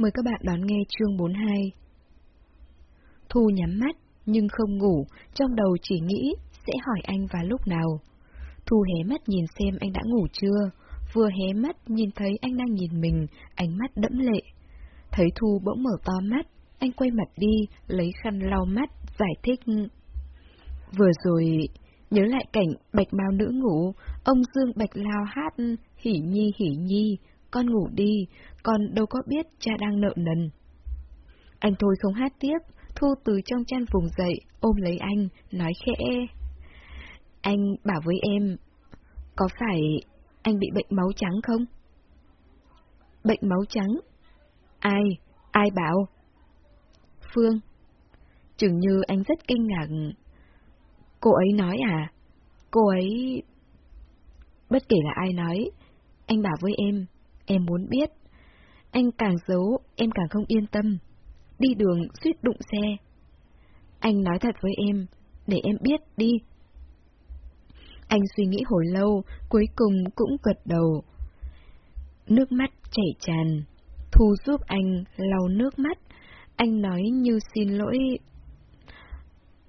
Mời các bạn đón nghe chương 42. Thu nhắm mắt, nhưng không ngủ, trong đầu chỉ nghĩ sẽ hỏi anh vào lúc nào. Thu hé mắt nhìn xem anh đã ngủ chưa, vừa hé mắt nhìn thấy anh đang nhìn mình, ánh mắt đẫm lệ. Thấy Thu bỗng mở to mắt, anh quay mặt đi, lấy khăn lau mắt, giải thích. Vừa rồi, nhớ lại cảnh bạch mao nữ ngủ, ông Dương Bạch Lao hát hỉ nhi hỉ nhi, con ngủ đi, con đâu có biết cha đang nợ nần. Anh thôi không hát tiếp, Thu từ trong chăn vùng dậy, ôm lấy anh, nói khẽ. Anh bảo với em, có phải anh bị bệnh máu trắng không? Bệnh máu trắng? Ai? Ai bảo? Phương. Chừng như anh rất kinh ngạc. Cô ấy nói à? Cô ấy... Bất kể là ai nói, anh bảo với em, em muốn biết. Anh càng giấu, em càng không yên tâm. Đi đường suýt đụng xe. Anh nói thật với em, để em biết đi. Anh suy nghĩ hồi lâu, cuối cùng cũng gật đầu. Nước mắt chảy tràn. Thu giúp anh lau nước mắt. Anh nói như xin lỗi.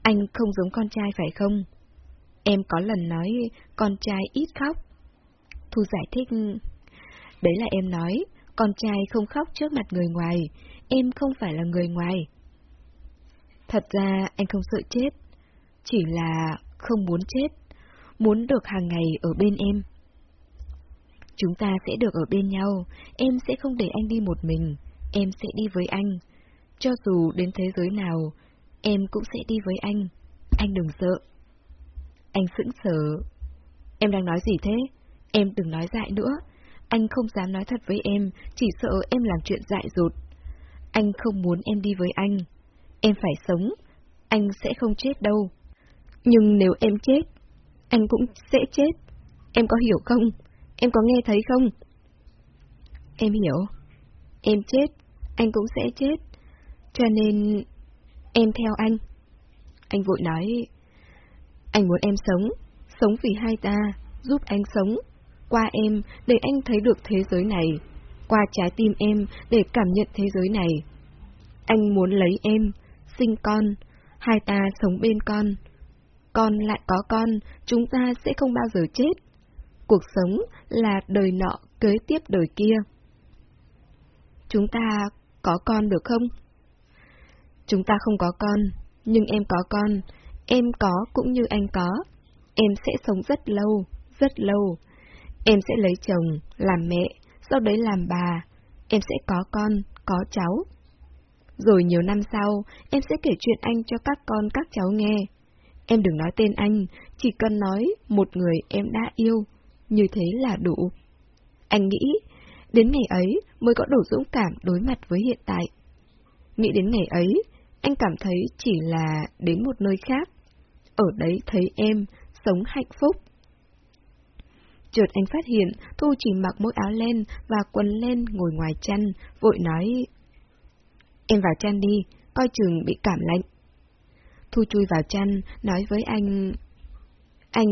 Anh không giống con trai phải không? Em có lần nói con trai ít khóc. Thu giải thích. Đấy là em nói, con trai không khóc trước mặt người ngoài, em không phải là người ngoài. Thật ra anh không sợ chết, chỉ là không muốn chết, muốn được hàng ngày ở bên em. Chúng ta sẽ được ở bên nhau, em sẽ không để anh đi một mình, em sẽ đi với anh. Cho dù đến thế giới nào, em cũng sẽ đi với anh, anh đừng sợ. Anh sững sờ. Em đang nói gì thế? Em đừng nói dại nữa. Anh không dám nói thật với em, chỉ sợ em làm chuyện dại dột. Anh không muốn em đi với anh. Em phải sống. Anh sẽ không chết đâu. Nhưng nếu em chết, anh cũng sẽ chết. Em có hiểu không? Em có nghe thấy không? Em hiểu. Em chết, anh cũng sẽ chết. Cho nên, em theo anh. Anh vội nói, anh muốn em sống, sống vì hai ta, giúp anh sống, qua em để anh thấy được thế giới này, qua trái tim em để cảm nhận thế giới này. Anh muốn lấy em, sinh con, hai ta sống bên con. Con lại có con, chúng ta sẽ không bao giờ chết. Cuộc sống là đời nọ kế tiếp đời kia. Chúng ta có con được không? Chúng ta không có con, nhưng em có con, em có cũng như anh có. Em sẽ sống rất lâu, rất lâu. Em sẽ lấy chồng, làm mẹ, sau đấy làm bà. Em sẽ có con, có cháu. Rồi nhiều năm sau, em sẽ kể chuyện anh cho các con các cháu nghe. Em đừng nói tên anh, chỉ cần nói một người em đã yêu, như thế là đủ. Anh nghĩ, đến ngày ấy mới có đủ dũng cảm đối mặt với hiện tại. Nghĩ đến ngày ấy, anh cảm thấy chỉ là đến một nơi khác. Ở đấy thấy em, sống hạnh phúc. Chợt anh phát hiện Thu chỉ mặc mỗi áo len và quần len ngồi ngoài chăn, vội nói Em vào chăn đi, coi chừng bị cảm lạnh. Thu chui vào chăn, nói với anh Anh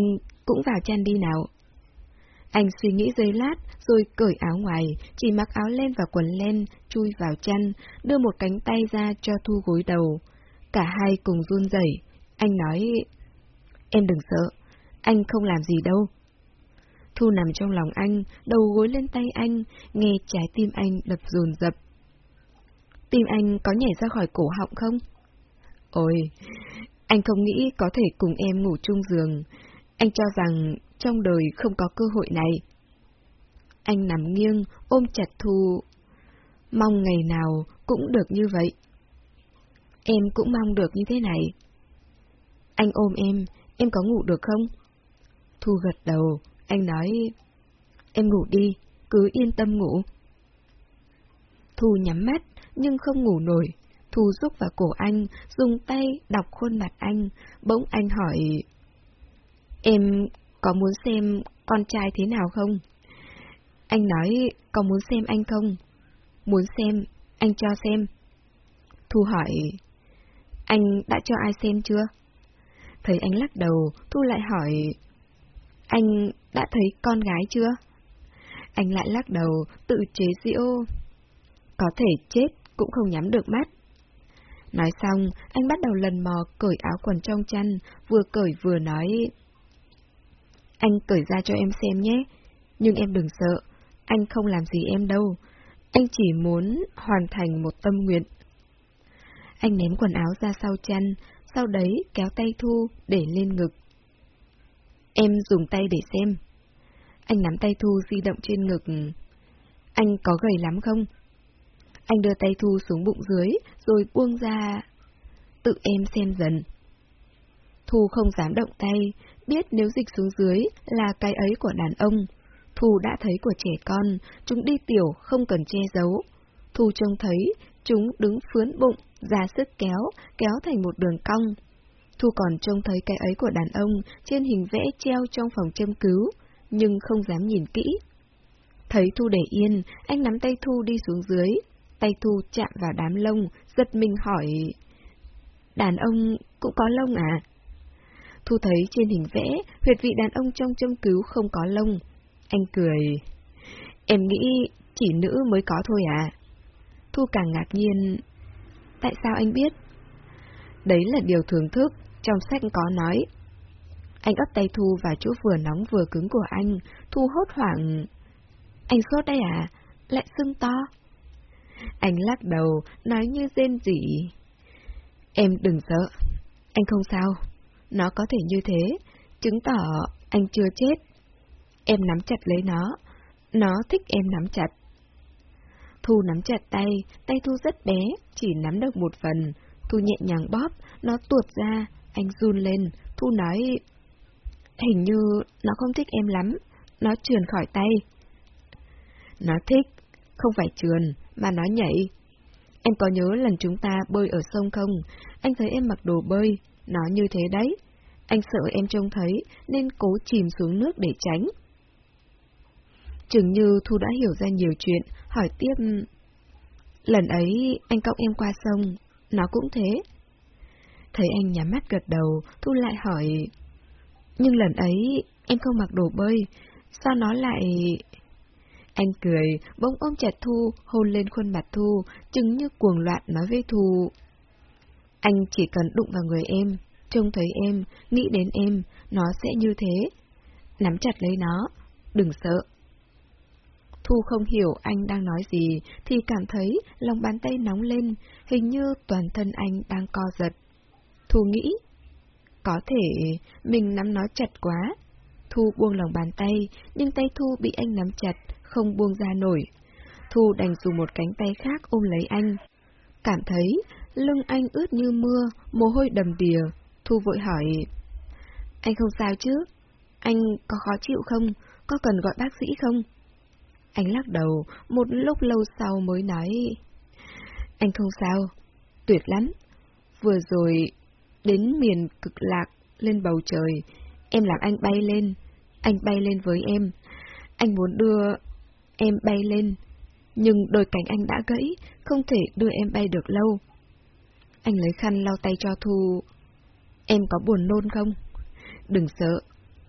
cũng vào chăn đi nào. Anh suy nghĩ giây lát, rồi cởi áo ngoài, chỉ mặc áo len và quần len, chui vào chăn, đưa một cánh tay ra cho Thu gối đầu. Cả hai cùng run rẩy. Anh nói, em đừng sợ, anh không làm gì đâu. Thu nằm trong lòng anh, đầu gối lên tay anh, nghe trái tim anh đập dồn dập. Tim anh có nhảy ra khỏi cổ họng không? Ôi, anh không nghĩ có thể cùng em ngủ chung giường. Anh cho rằng trong đời không có cơ hội này. Anh nằm nghiêng, ôm chặt Thu. Mong ngày nào cũng được như vậy. Em cũng mong được như thế này. Anh ôm em, em có ngủ được không? Thu gật đầu, anh nói, em ngủ đi, cứ yên tâm ngủ. Thu nhắm mắt, nhưng không ngủ nổi. Thu rúc vào cổ anh, dùng tay đọc khuôn mặt anh, bỗng anh hỏi, Em có muốn xem con trai thế nào không? Anh nói, có muốn xem anh không? Muốn xem, anh cho xem. Thu hỏi, anh đã cho ai xem chưa? Thấy anh lắc đầu, Thu lại hỏi, anh đã thấy con gái chưa? Anh lại lắc đầu, tự chế giễu. có thể chết cũng không nhắm được mắt. Nói xong, anh bắt đầu lần mò cởi áo quần trong chăn, vừa cởi vừa nói. Anh cởi ra cho em xem nhé, nhưng em đừng sợ, anh không làm gì em đâu. Anh chỉ muốn hoàn thành một tâm nguyện. Anh ném quần áo ra sau chăn, sau đấy kéo tay Thu để lên ngực. Em dùng tay để xem. Anh nắm tay Thu di động trên ngực. Anh có gầy lắm không? Anh đưa tay Thu xuống bụng dưới, rồi buông ra. Tự em xem dần. Thu không dám động tay, biết nếu dịch xuống dưới là cái ấy của đàn ông. Thu đã thấy của trẻ con, chúng đi tiểu không cần che giấu. Thu trông thấy, chúng đứng phướn bụng, ra sức kéo, kéo thành một đường cong. Thu còn trông thấy cái ấy của đàn ông trên hình vẽ treo trong phòng châm cứu, nhưng không dám nhìn kỹ. Thấy Thu để yên, anh nắm tay Thu đi xuống dưới, tay Thu chạm vào đám lông, giật mình hỏi... Đàn ông cũng có lông à? Thu thấy trên hình vẽ, huyệt vị đàn ông trong châm cứu không có lông. Anh cười. Em nghĩ chỉ nữ mới có thôi à? Thu càng ngạc nhiên. Tại sao anh biết? Đấy là điều thưởng thức, trong sách có nói. Anh ấp tay Thu vào chỗ vừa nóng vừa cứng của anh, Thu hốt hoảng. Anh sốt đây à? Lại sưng to? Anh lắc đầu, nói như rên rỉ. Em đừng sợ, anh không sao. Nó có thể như thế, chứng tỏ anh chưa chết. Em nắm chặt lấy nó, nó thích em nắm chặt. Thu nắm chặt tay, tay Thu rất bé, chỉ nắm được một phần. Thu nhẹ nhàng bóp, nó tuột ra, anh run lên, Thu nói... Hình như nó không thích em lắm, nó trườn khỏi tay. Nó thích, không phải trườn, mà nó nhảy. Em có nhớ lần chúng ta bơi ở sông không? Anh thấy em mặc đồ bơi, nó như thế đấy. Anh sợ em trông thấy, nên cố chìm xuống nước để tránh. Chừng như Thu đã hiểu ra nhiều chuyện, hỏi tiếp... Lần ấy, anh cõng em qua sông, nó cũng thế. Thấy anh nhắm mắt gật đầu, Thu lại hỏi... Nhưng lần ấy, em không mặc đồ bơi, sao nó lại... Anh cười, bỗng ôm chặt Thu, hôn lên khuôn mặt Thu, chứng như cuồng loạn nói với Thu. Anh chỉ cần đụng vào người em, trông thấy em, nghĩ đến em, nó sẽ như thế. Nắm chặt lấy nó, đừng sợ. Thu không hiểu anh đang nói gì, thì cảm thấy lòng bàn tay nóng lên, hình như toàn thân anh đang co giật. Thu nghĩ, có thể mình nắm nó chặt quá. Thu buông lòng bàn tay, nhưng tay Thu bị anh nắm chặt, không buông ra nổi. Thu đành dùng một cánh tay khác ôm lấy anh. Cảm thấy lưng anh ướt như mưa, mồ hôi đầm đìa. Thu vội hỏi, anh không sao chứ? Anh có khó chịu không? Có cần gọi bác sĩ không? Anh lắc đầu, một lúc lâu sau mới nói, anh không sao, tuyệt lắm. Vừa rồi, đến miền cực lạc, lên bầu trời, em làm anh bay lên, anh bay lên với em. Anh muốn đưa em bay lên, nhưng đôi cánh anh đã gãy, không thể đưa em bay được lâu. Anh lấy khăn lau tay cho Thu. Em có buồn nôn không? Đừng sợ,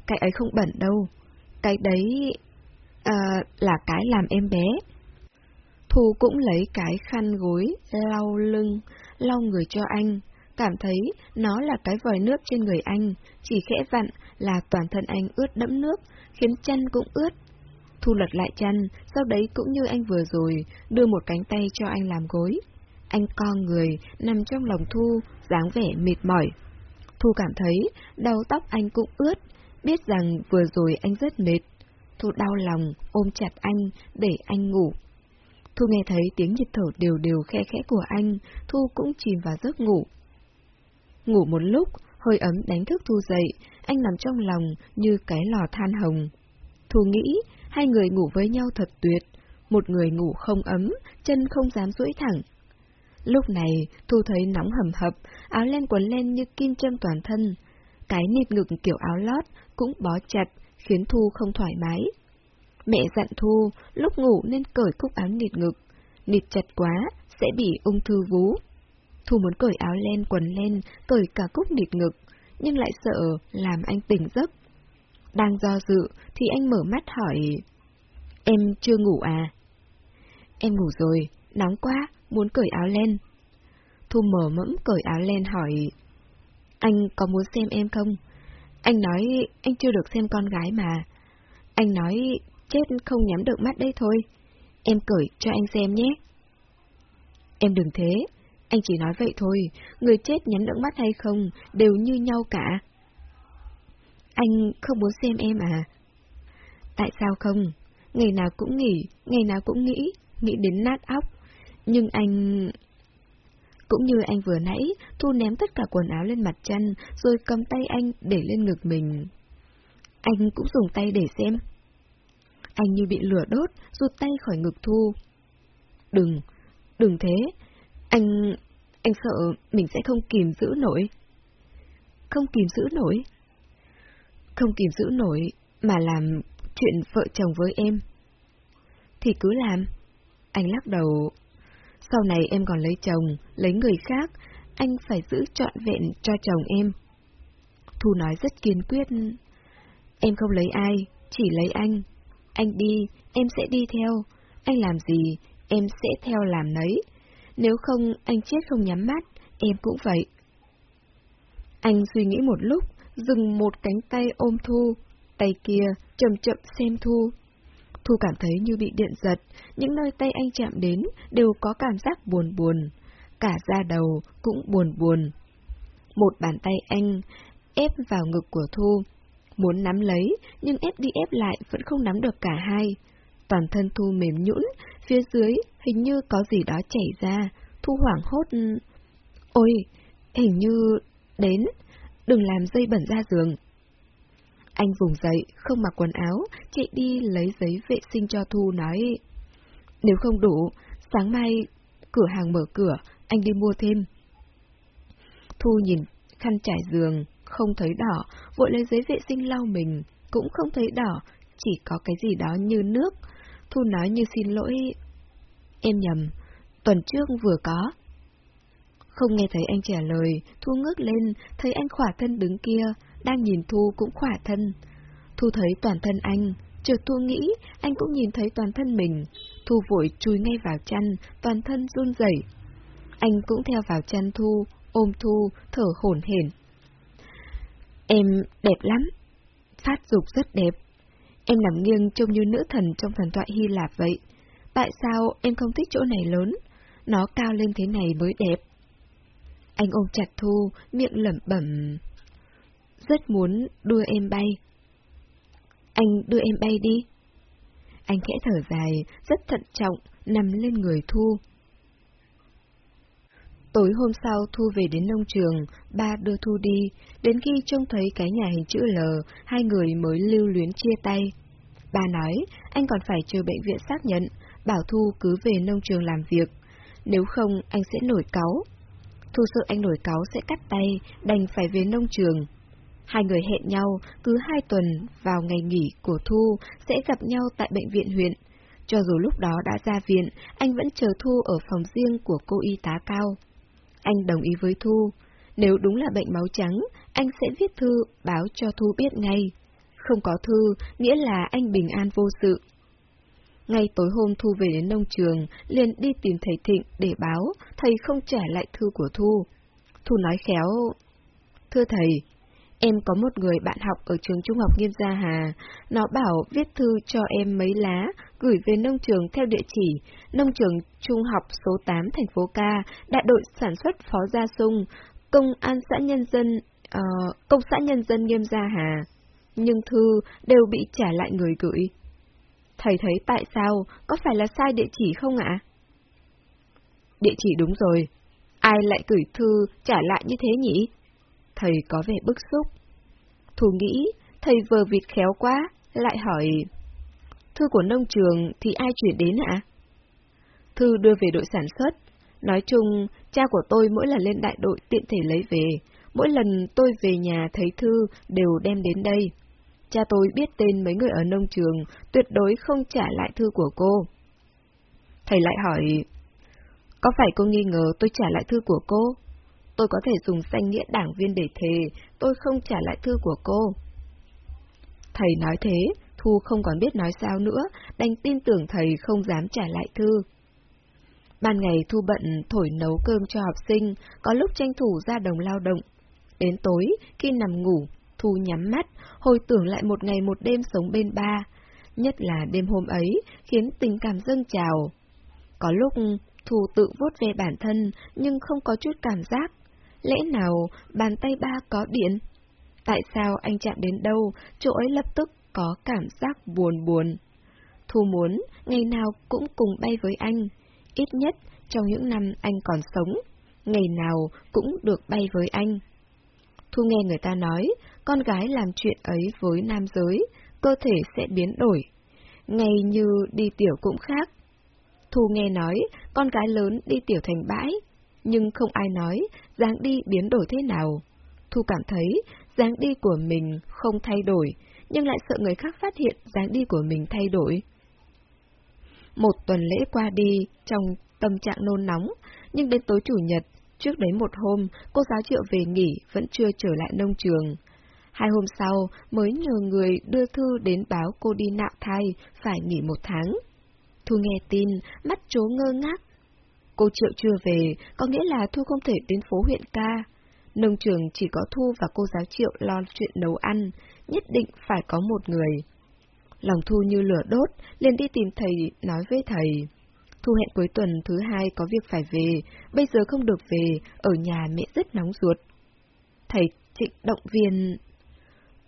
cái ấy không bẩn đâu. Cái đấy... À, là cái làm em bé. Thu cũng lấy cái khăn gối, lau lưng, lau người cho anh. Cảm thấy nó là cái vòi nước trên người anh, chỉ khẽ vặn là toàn thân anh ướt đẫm nước, khiến chân cũng ướt. Thu lật lại chân, sau đấy cũng như anh vừa rồi, đưa một cánh tay cho anh làm gối. Anh co người, nằm trong lòng Thu, dáng vẻ mệt mỏi. Thu cảm thấy đầu tóc anh cũng ướt, biết rằng vừa rồi anh rất mệt. Thu đau lòng, ôm chặt anh, để anh ngủ. Thu nghe thấy tiếng nhịp thở đều đều khe khẽ của anh, Thu cũng chìm vào giấc ngủ. Ngủ một lúc, hơi ấm đánh thức Thu dậy, anh nằm trong lòng như cái lò than hồng. Thu nghĩ, hai người ngủ với nhau thật tuyệt, một người ngủ không ấm, chân không dám duỗi thẳng. Lúc này, Thu thấy nóng hầm hập, áo len quấn len như kim châm toàn thân. Cái nịt ngực kiểu áo lót cũng bó chặt, khiến Thu không thoải mái. Mẹ dặn Thu, lúc ngủ nên cởi cúc áo nịt ngực. Nịt chặt quá, sẽ bị ung thư vú. Thu muốn cởi áo len quần lên, cởi cả cúc nịt ngực, nhưng lại sợ làm anh tỉnh giấc. Đang do dự thì anh mở mắt hỏi, em chưa ngủ à? Em ngủ rồi, nóng quá, muốn cởi áo len. Thu mở mẫm cởi áo len hỏi, anh có muốn xem em không? Anh nói anh chưa được xem con gái mà. Anh nói chết không nhắm được mắt đây thôi. Em cởi cho anh xem nhé. Em đừng thế, anh chỉ nói vậy thôi, người chết nhắm nước mắt hay không đều như nhau cả. Anh không muốn xem em à? Tại sao không? Ngày nào cũng nghỉ, ngày nào cũng nghĩ, nghĩ đến nát óc. Nhưng anh... Cũng như anh vừa nãy, Thu ném tất cả quần áo lên mặt chân, rồi cầm tay anh để lên ngực mình. Anh cũng dùng tay để xem. Anh như bị lửa đốt, rụt tay khỏi ngực Thu. Đừng, đừng thế. Anh... anh sợ mình sẽ không kìm giữ nổi. Không kìm giữ nổi? Không kìm giữ nổi, mà làm chuyện vợ chồng với em. Thì cứ làm. Anh lắc đầu. Sau này em còn lấy chồng, lấy người khác, anh phải giữ trọn vẹn cho chồng em. Thu nói rất kiên quyết. Em không lấy ai, chỉ lấy anh. Anh đi, em sẽ đi theo. Anh làm gì, em sẽ theo làm nấy. Nếu không, anh chết không nhắm mắt, em cũng vậy. Anh suy nghĩ một lúc, dừng một cánh tay ôm Thu, tay kia chậm chậm xem Thu. Thu cảm thấy như bị điện giật, những nơi tay anh chạm đến đều có cảm giác buồn buồn, cả da đầu cũng buồn buồn. Một bàn tay anh ép vào ngực của Thu, muốn nắm lấy, nhưng ép đi ép lại vẫn không nắm được cả hai. Toàn thân Thu mềm nhũn, phía dưới hình như có gì đó chảy ra, Thu hoảng hốt. Ôi, hình như... đến, đừng làm dây bẩn ra giường. Anh vùng dậy, không mặc quần áo, chạy đi lấy giấy vệ sinh cho Thu nói. Nếu không đủ, sáng mai cửa hàng mở cửa, anh đi mua thêm. Thu nhìn khăn trải giường, không thấy đỏ, vội lấy giấy vệ sinh lau mình, cũng không thấy đỏ, chỉ có cái gì đó như nước. Thu nói như xin lỗi. Em nhầm, tuần trước vừa có. Không nghe thấy anh trả lời, Thu ngước lên, thấy anh khỏa thân đứng kia, đang nhìn Thu cũng khỏa thân. Thu thấy toàn thân anh, chợt Thu nghĩ anh cũng nhìn thấy toàn thân mình. Thu vội chui ngay vào chăn, toàn thân run rẩy. Anh cũng theo vào chăn Thu, ôm Thu, thở hổn hển. Em đẹp lắm. Phát dục rất đẹp. Em nằm nghiêng trông như nữ thần trong thần thoại Hy Lạp vậy. Tại sao em không thích chỗ này lớn? Nó cao lên thế này mới đẹp. Anh ôm chặt Thu, miệng lẩm bẩm. Rất muốn đưa em bay. Anh đưa em bay đi. Anh khẽ thở dài, rất thận trọng, nằm lên người Thu. Tối hôm sau Thu về đến nông trường, ba đưa Thu đi, đến khi trông thấy cái nhà hình chữ L, hai người mới lưu luyến chia tay. Ba nói, anh còn phải chờ bệnh viện xác nhận, bảo Thu cứ về nông trường làm việc, nếu không anh sẽ nổi cáu. Thu sợ anh nổi cáu sẽ cắt tay, đành phải về nông trường. Hai người hẹn nhau cứ hai tuần vào ngày nghỉ của Thu sẽ gặp nhau tại bệnh viện huyện. Cho dù lúc đó đã ra viện, anh vẫn chờ Thu ở phòng riêng của cô y tá cao. Anh đồng ý với Thu. Nếu đúng là bệnh máu trắng, anh sẽ viết thư báo cho Thu biết ngay. Không có thư, nghĩa là anh bình an vô sự. Ngay tối hôm Thu về đến nông trường, liền đi tìm thầy Thịnh để báo, thầy không trả lại thư của Thu. Thu nói khéo, Thưa thầy, em có một người bạn học ở trường Trung học Nghiêm Gia Hà, nó bảo viết thư cho em mấy lá, gửi về nông trường theo địa chỉ, nông trường Trung học số 8 thành phố Ca, đại đội sản xuất Phó Gia Sung, công an xã nhân dân, uh, công xã nhân dân Nghiêm Gia Hà. Nhưng thư đều bị trả lại người gửi. Thầy thấy tại sao, có phải là sai địa chỉ không ạ? Địa chỉ đúng rồi. Ai lại gửi thư trả lại như thế nhỉ? Thầy có vẻ bức xúc. Thù nghĩ, thầy vừa vịt khéo quá, lại hỏi... Thư của nông trường thì ai chuyển đến ạ? Thư đưa về đội sản xuất. Nói chung, cha của tôi mỗi lần lên đại đội tiện thể lấy về. Mỗi lần tôi về nhà thấy thư đều đem đến đây. Cha tôi biết tên mấy người ở nông trường, tuyệt đối không trả lại thư của cô. Thầy lại hỏi, có phải cô nghi ngờ tôi trả lại thư của cô? Tôi có thể dùng danh nghĩa đảng viên để thề, tôi không trả lại thư của cô. Thầy nói thế, Thu không còn biết nói sao nữa, đành tin tưởng thầy không dám trả lại thư. Ban ngày Thu bận thổi nấu cơm cho học sinh, có lúc tranh thủ ra đồng lao động. Đến tối, khi nằm ngủ, Thu nhắm mắt, hồi tưởng lại một ngày một đêm sống bên ba. Nhất là đêm hôm ấy, khiến tình cảm dâng trào. Có lúc, Thu tự vuốt về bản thân, nhưng không có chút cảm giác. Lẽ nào bàn tay ba có điện? Tại sao anh chạm đến đâu, chỗ ấy lập tức có cảm giác buồn buồn? Thu muốn ngày nào cũng cùng bay với anh, ít nhất trong những năm anh còn sống, ngày nào cũng được bay với anh. Thu nghe người ta nói, con gái làm chuyện ấy với nam giới, cơ thể sẽ biến đổi. Ngay như đi tiểu cũng khác. Thu nghe nói, con gái lớn đi tiểu thành bãi, nhưng không ai nói dáng đi biến đổi thế nào. Thu cảm thấy dáng đi của mình không thay đổi, nhưng lại sợ người khác phát hiện dáng đi của mình thay đổi. Một tuần lễ qua đi, trong tâm trạng nôn nóng, nhưng đến tối chủ nhật, trước đấy một hôm, cô giáo triệu về nghỉ, vẫn chưa trở lại nông trường. Hai hôm sau, mới nhờ người đưa thư đến báo cô đi nạo thai, phải nghỉ một tháng. Thu nghe tin, mắt chố ngơ ngác. Cô triệu chưa về, có nghĩa là Thu không thể đến phố huyện ca. Nông trường chỉ có Thu và cô giáo triệu lo chuyện nấu ăn, nhất định phải có một người. Lòng Thu như lửa đốt, liền đi tìm thầy, nói với thầy. Thu hẹn cuối tuần thứ hai có việc phải về, bây giờ không được về, ở nhà mẹ rất nóng ruột. Thầy trịnh động viên...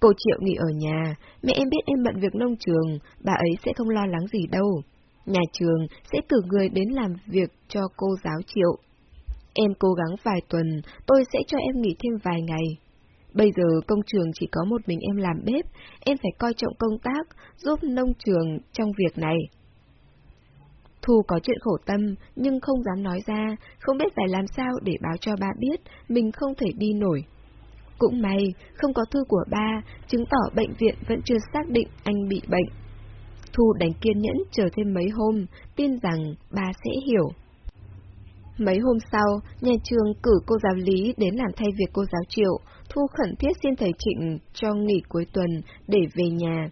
Cô Triệu nghỉ ở nhà, mẹ em biết em bận việc nông trường, bà ấy sẽ không lo lắng gì đâu. Nhà trường sẽ cử người đến làm việc cho cô giáo Triệu. Em cố gắng vài tuần, tôi sẽ cho em nghỉ thêm vài ngày. Bây giờ công trường chỉ có một mình em làm bếp, em phải coi trọng công tác, giúp nông trường trong việc này. Thu có chuyện khổ tâm, nhưng không dám nói ra, không biết phải làm sao để báo cho ba biết mình không thể đi nổi. Cũng may, không có thư của ba, chứng tỏ bệnh viện vẫn chưa xác định anh bị bệnh. Thu đánh kiên nhẫn chờ thêm mấy hôm, tin rằng ba sẽ hiểu. Mấy hôm sau, nhà trường cử cô giáo Lý đến làm thay việc cô giáo Triệu, Thu khẩn thiết xin thầy Trịnh cho nghỉ cuối tuần để về nhà.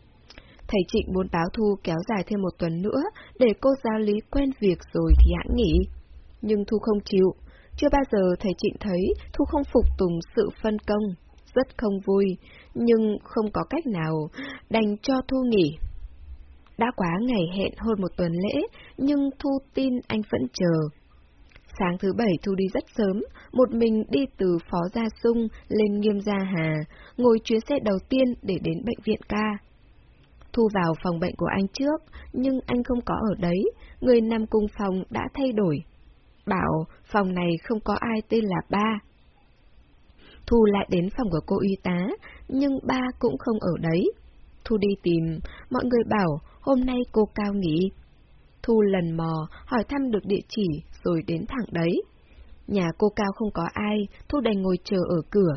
Thầy Trịnh muốn báo Thu kéo dài thêm một tuần nữa để cô giáo Lý quen việc rồi thì hãng nghỉ. Nhưng Thu không chịu. Chưa bao giờ thầy Trịnh thấy Thu không phục tùng sự phân công. Rất không vui, nhưng không có cách nào, đành cho Thu nghỉ. Đã quá ngày hẹn hơn một tuần lễ, nhưng Thu tin anh vẫn chờ. Sáng thứ bảy Thu đi rất sớm, một mình đi từ Phó Gia Sung lên Nghiêm Gia Hà, ngồi chuyến xe đầu tiên để đến bệnh viện ca. Thu vào phòng bệnh của anh trước, nhưng anh không có ở đấy, người nằm cùng phòng đã thay đổi. Bảo phòng này không có ai tên là ba. Thu lại đến phòng của cô y tá, nhưng ba cũng không ở đấy. Thu đi tìm, mọi người bảo hôm nay cô cao nghỉ. Thu lần mò, hỏi thăm được địa chỉ, rồi đến thẳng đấy. Nhà cô Cao không có ai, Thu đành ngồi chờ ở cửa.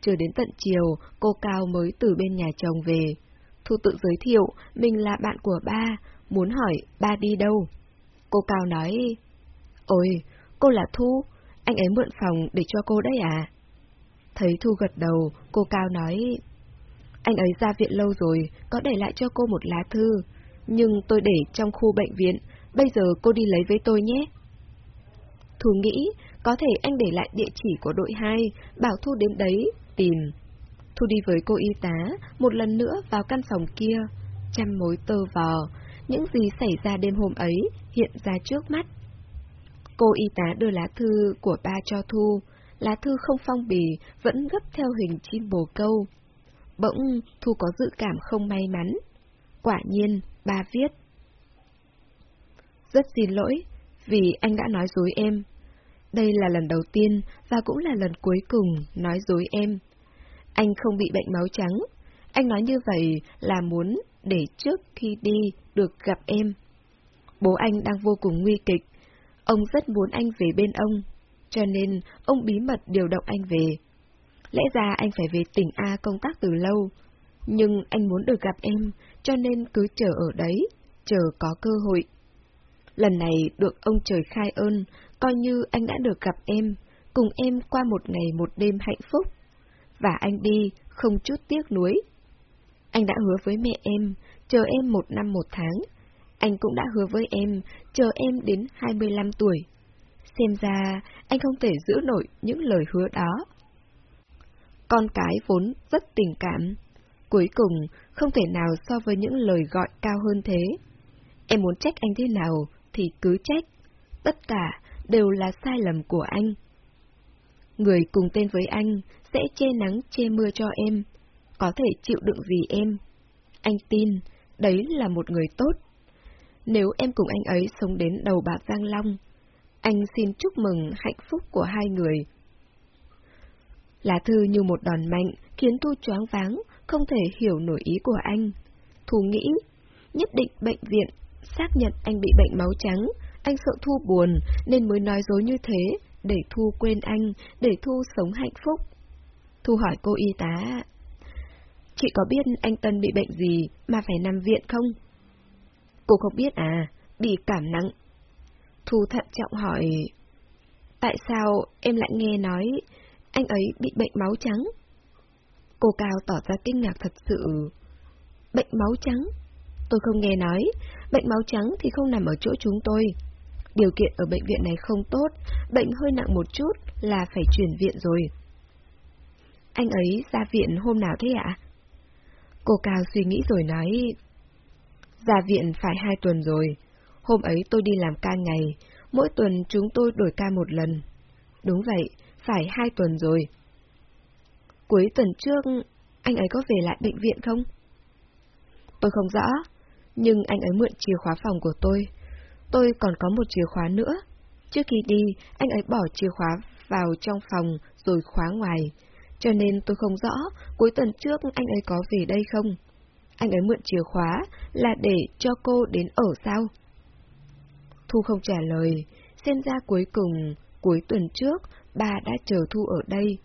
Chờ đến tận chiều, cô Cao mới từ bên nhà chồng về. Thu tự giới thiệu, mình là bạn của ba, muốn hỏi ba đi đâu. Cô Cao nói, Ôi, cô là Thu, anh ấy mượn phòng để cho cô đấy à? Thấy Thu gật đầu, cô Cao nói, Anh ấy ra viện lâu rồi, có để lại cho cô một lá thư, nhưng tôi để trong khu bệnh viện, bây giờ cô đi lấy với tôi nhé. Thu nghĩ, có thể anh để lại địa chỉ của đội 2, bảo Thu đến đấy, tìm. Thu đi với cô y tá, một lần nữa vào căn phòng kia, chăm mối tơ vò, những gì xảy ra đêm hôm ấy hiện ra trước mắt. Cô y tá đưa lá thư của ba cho Thu, lá thư không phong bì, vẫn gấp theo hình chim bồ câu. Bỗng, Thu có dự cảm không may mắn. Quả nhiên, ba viết. Rất xin lỗi, vì anh đã nói dối em. Đây là lần đầu tiên và cũng là lần cuối cùng nói dối em. Anh không bị bệnh máu trắng. Anh nói như vậy là muốn để trước khi đi được gặp em. Bố anh đang vô cùng nguy kịch. Ông rất muốn anh về bên ông, cho nên ông bí mật điều động anh về. Lẽ ra anh phải về tỉnh A công tác từ lâu, nhưng anh muốn được gặp em, cho nên cứ chờ ở đấy, chờ có cơ hội. Lần này được ông trời khai ơn, coi như anh đã được gặp em, cùng em qua một ngày một đêm hạnh phúc. Và anh đi, không chút tiếc nuối. Anh đã hứa với mẹ em, chờ em một năm một tháng. Anh cũng đã hứa với em, chờ em đến 25 tuổi, Xem ra, anh không thể giữ nổi những lời hứa đó. Con cái vốn rất tình cảm. Cuối cùng, không thể nào so với những lời gọi cao hơn thế. Em muốn trách anh thế nào, thì cứ trách. Tất cả đều là sai lầm của anh. Người cùng tên với anh sẽ che nắng che mưa cho em, có thể chịu đựng vì em. Anh tin, đấy là một người tốt. Nếu em cùng anh ấy sống đến đầu bạc Giang Long, anh xin chúc mừng hạnh phúc của hai người. Lá thư như một đòn mạnh, khiến Thu choáng váng, không thể hiểu nổi ý của anh. Thu nghĩ, nhất định bệnh viện xác nhận anh bị bệnh máu trắng, anh sợ Thu buồn nên mới nói dối như thế, để Thu quên anh, để Thu sống hạnh phúc. Thu hỏi cô y tá, chị có biết anh Tân bị bệnh gì mà phải nằm viện không? Cô không biết à, bị cảm nặng. Thu thận trọng hỏi, tại sao em lại nghe nói anh ấy bị bệnh máu trắng? Cô Cao tỏ ra kinh ngạc thật sự. Bệnh máu trắng? Tôi không nghe nói, bệnh máu trắng thì không nằm ở chỗ chúng tôi. Điều kiện ở bệnh viện này không tốt, bệnh hơi nặng một chút là phải chuyển viện rồi. Anh ấy ra viện hôm nào thế ạ? Cô Cao suy nghĩ rồi nói, ra viện phải hai tuần rồi. Hôm ấy tôi đi làm ca ngày, mỗi tuần chúng tôi đổi ca một lần. Đúng vậy, phải hai tuần rồi. Cuối tuần trước, anh ấy có về lại bệnh viện không? Tôi không rõ, nhưng anh ấy mượn chìa khóa phòng của tôi. Tôi còn có một chìa khóa nữa. Trước khi đi, anh ấy bỏ chìa khóa vào trong phòng rồi khóa ngoài. Cho nên tôi không rõ cuối tuần trước anh ấy có về đây không. Anh ấy mượn chìa khóa là để cho cô đến ở sao? Thu không trả lời, xem ra cuối cùng, cuối tuần trước, bà đã chờ Thu ở đây.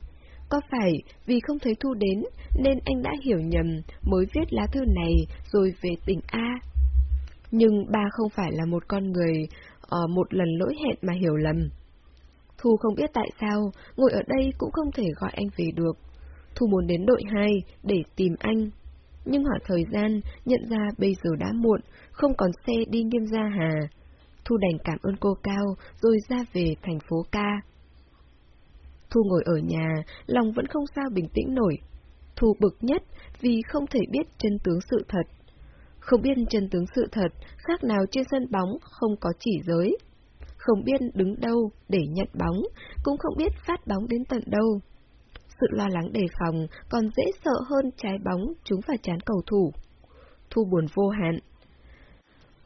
Có phải vì không thấy Thu đến nên anh đã hiểu nhầm mới viết lá thư này rồi về tỉnh A? Nhưng bà không phải là một con người uh, một lần lỗi hẹn mà hiểu lầm. Thu không biết tại sao, ngồi ở đây cũng không thể gọi anh về được. Thu muốn đến đội 2 để tìm anh. Nhưng hỏi thời gian, nhận ra bây giờ đã muộn, không còn xe đi nghiêm gia hà. Thu đành cảm ơn cô Cao, rồi ra về thành phố ca. Thu ngồi ở nhà, lòng vẫn không sao bình tĩnh nổi. Thu bực nhất vì không thể biết chân tướng sự thật. Không biết chân tướng sự thật, khác nào trên sân bóng không có chỉ giới. Không biết đứng đâu để nhận bóng, cũng không biết phát bóng đến tận đâu. Sự lo lắng đề phòng còn dễ sợ hơn trái bóng chúng phải chán cầu thủ. Thu buồn vô hạn.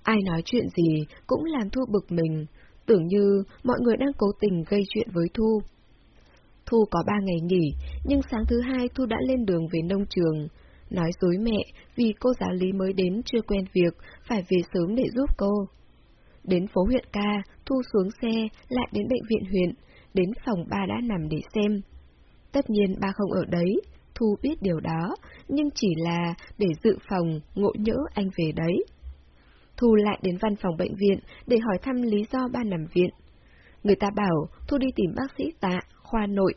Ai nói chuyện gì cũng làm Thu bực mình, tưởng như mọi người đang cố tình gây chuyện với Thu. Thu có ba ngày nghỉ, nhưng sáng thứ hai Thu đã lên đường về nông trường. Nói dối mẹ vì cô giáo lý mới đến chưa quen việc, phải về sớm để giúp cô. Đến phố huyện ca, Thu xuống xe, lại đến bệnh viện huyện, đến phòng ba đã nằm để xem. Tất nhiên ba không ở đấy, Thu biết điều đó, nhưng chỉ là để dự phòng, ngộ nhỡ anh về đấy. Thu lại đến văn phòng bệnh viện để hỏi thăm lý do ba nằm viện. Người ta bảo Thu đi tìm bác sĩ tạ, khoa nội.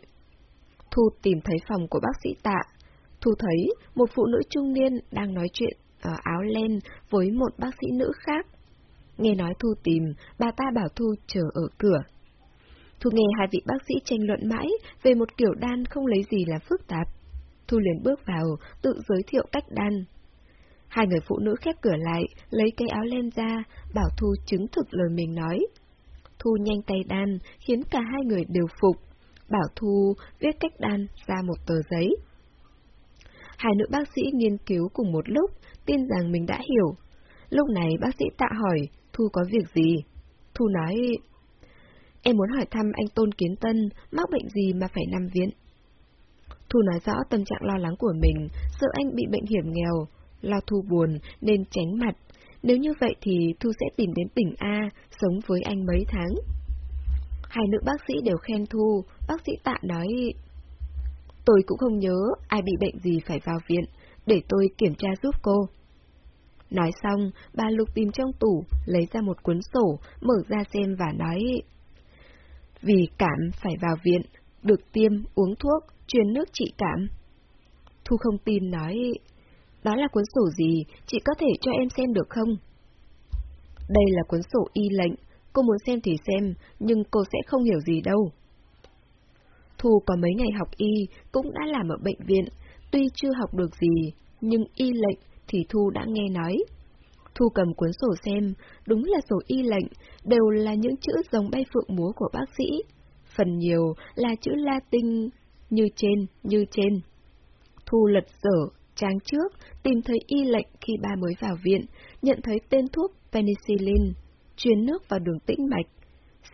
Thu tìm thấy phòng của bác sĩ tạ. Thu thấy một phụ nữ trung niên đang nói chuyện ở áo len với một bác sĩ nữ khác. Nghe nói Thu tìm, bà ta bảo Thu chờ ở cửa. Thu nghe hai vị bác sĩ tranh luận mãi về một kiểu đan không lấy gì là phức tạp. Thu liền bước vào, tự giới thiệu cách đan. Hai người phụ nữ khép cửa lại, lấy cái áo len ra, bảo Thu chứng thực lời mình nói. Thu nhanh tay đan, khiến cả hai người đều phục. Bảo Thu viết cách đan ra một tờ giấy. Hai nữ bác sĩ nghiên cứu cùng một lúc, tin rằng mình đã hiểu. Lúc này bác sĩ tạ hỏi, Thu có việc gì? Thu nói, em muốn hỏi thăm anh Tôn Kiến Tân, mắc bệnh gì mà phải nằm viện? Thu nói rõ tâm trạng lo lắng của mình, sợ anh bị bệnh hiểm nghèo, lo Thu buồn nên tránh mặt. Nếu như vậy thì Thu sẽ tìm đến tỉnh A, sống với anh mấy tháng. Hai nữ bác sĩ đều khen Thu, bác sĩ tạ nói... Tôi cũng không nhớ ai bị bệnh gì phải vào viện, để tôi kiểm tra giúp cô. Nói xong, bà Lục tìm trong tủ, lấy ra một cuốn sổ, mở ra xem và nói... Vì cảm phải vào viện, được tiêm, uống thuốc, truyền nước trị cảm. Thu không tin nói... Đó là cuốn sổ gì, chị có thể cho em xem được không? Đây là cuốn sổ y lệnh, cô muốn xem thì xem, nhưng cô sẽ không hiểu gì đâu. Thu có mấy ngày học y, cũng đã làm ở bệnh viện, tuy chưa học được gì, nhưng y lệnh thì Thu đã nghe nói. Thu cầm cuốn sổ xem, đúng là sổ y lệnh, đều là những chữ giống bay phượng múa của bác sĩ. Phần nhiều là chữ Latin, như trên, như trên. Thu lật dở, trang trước, tìm thấy y lệnh khi ba mới vào viện, nhận thấy tên thuốc penicillin, truyền nước vào đường tĩnh mạch.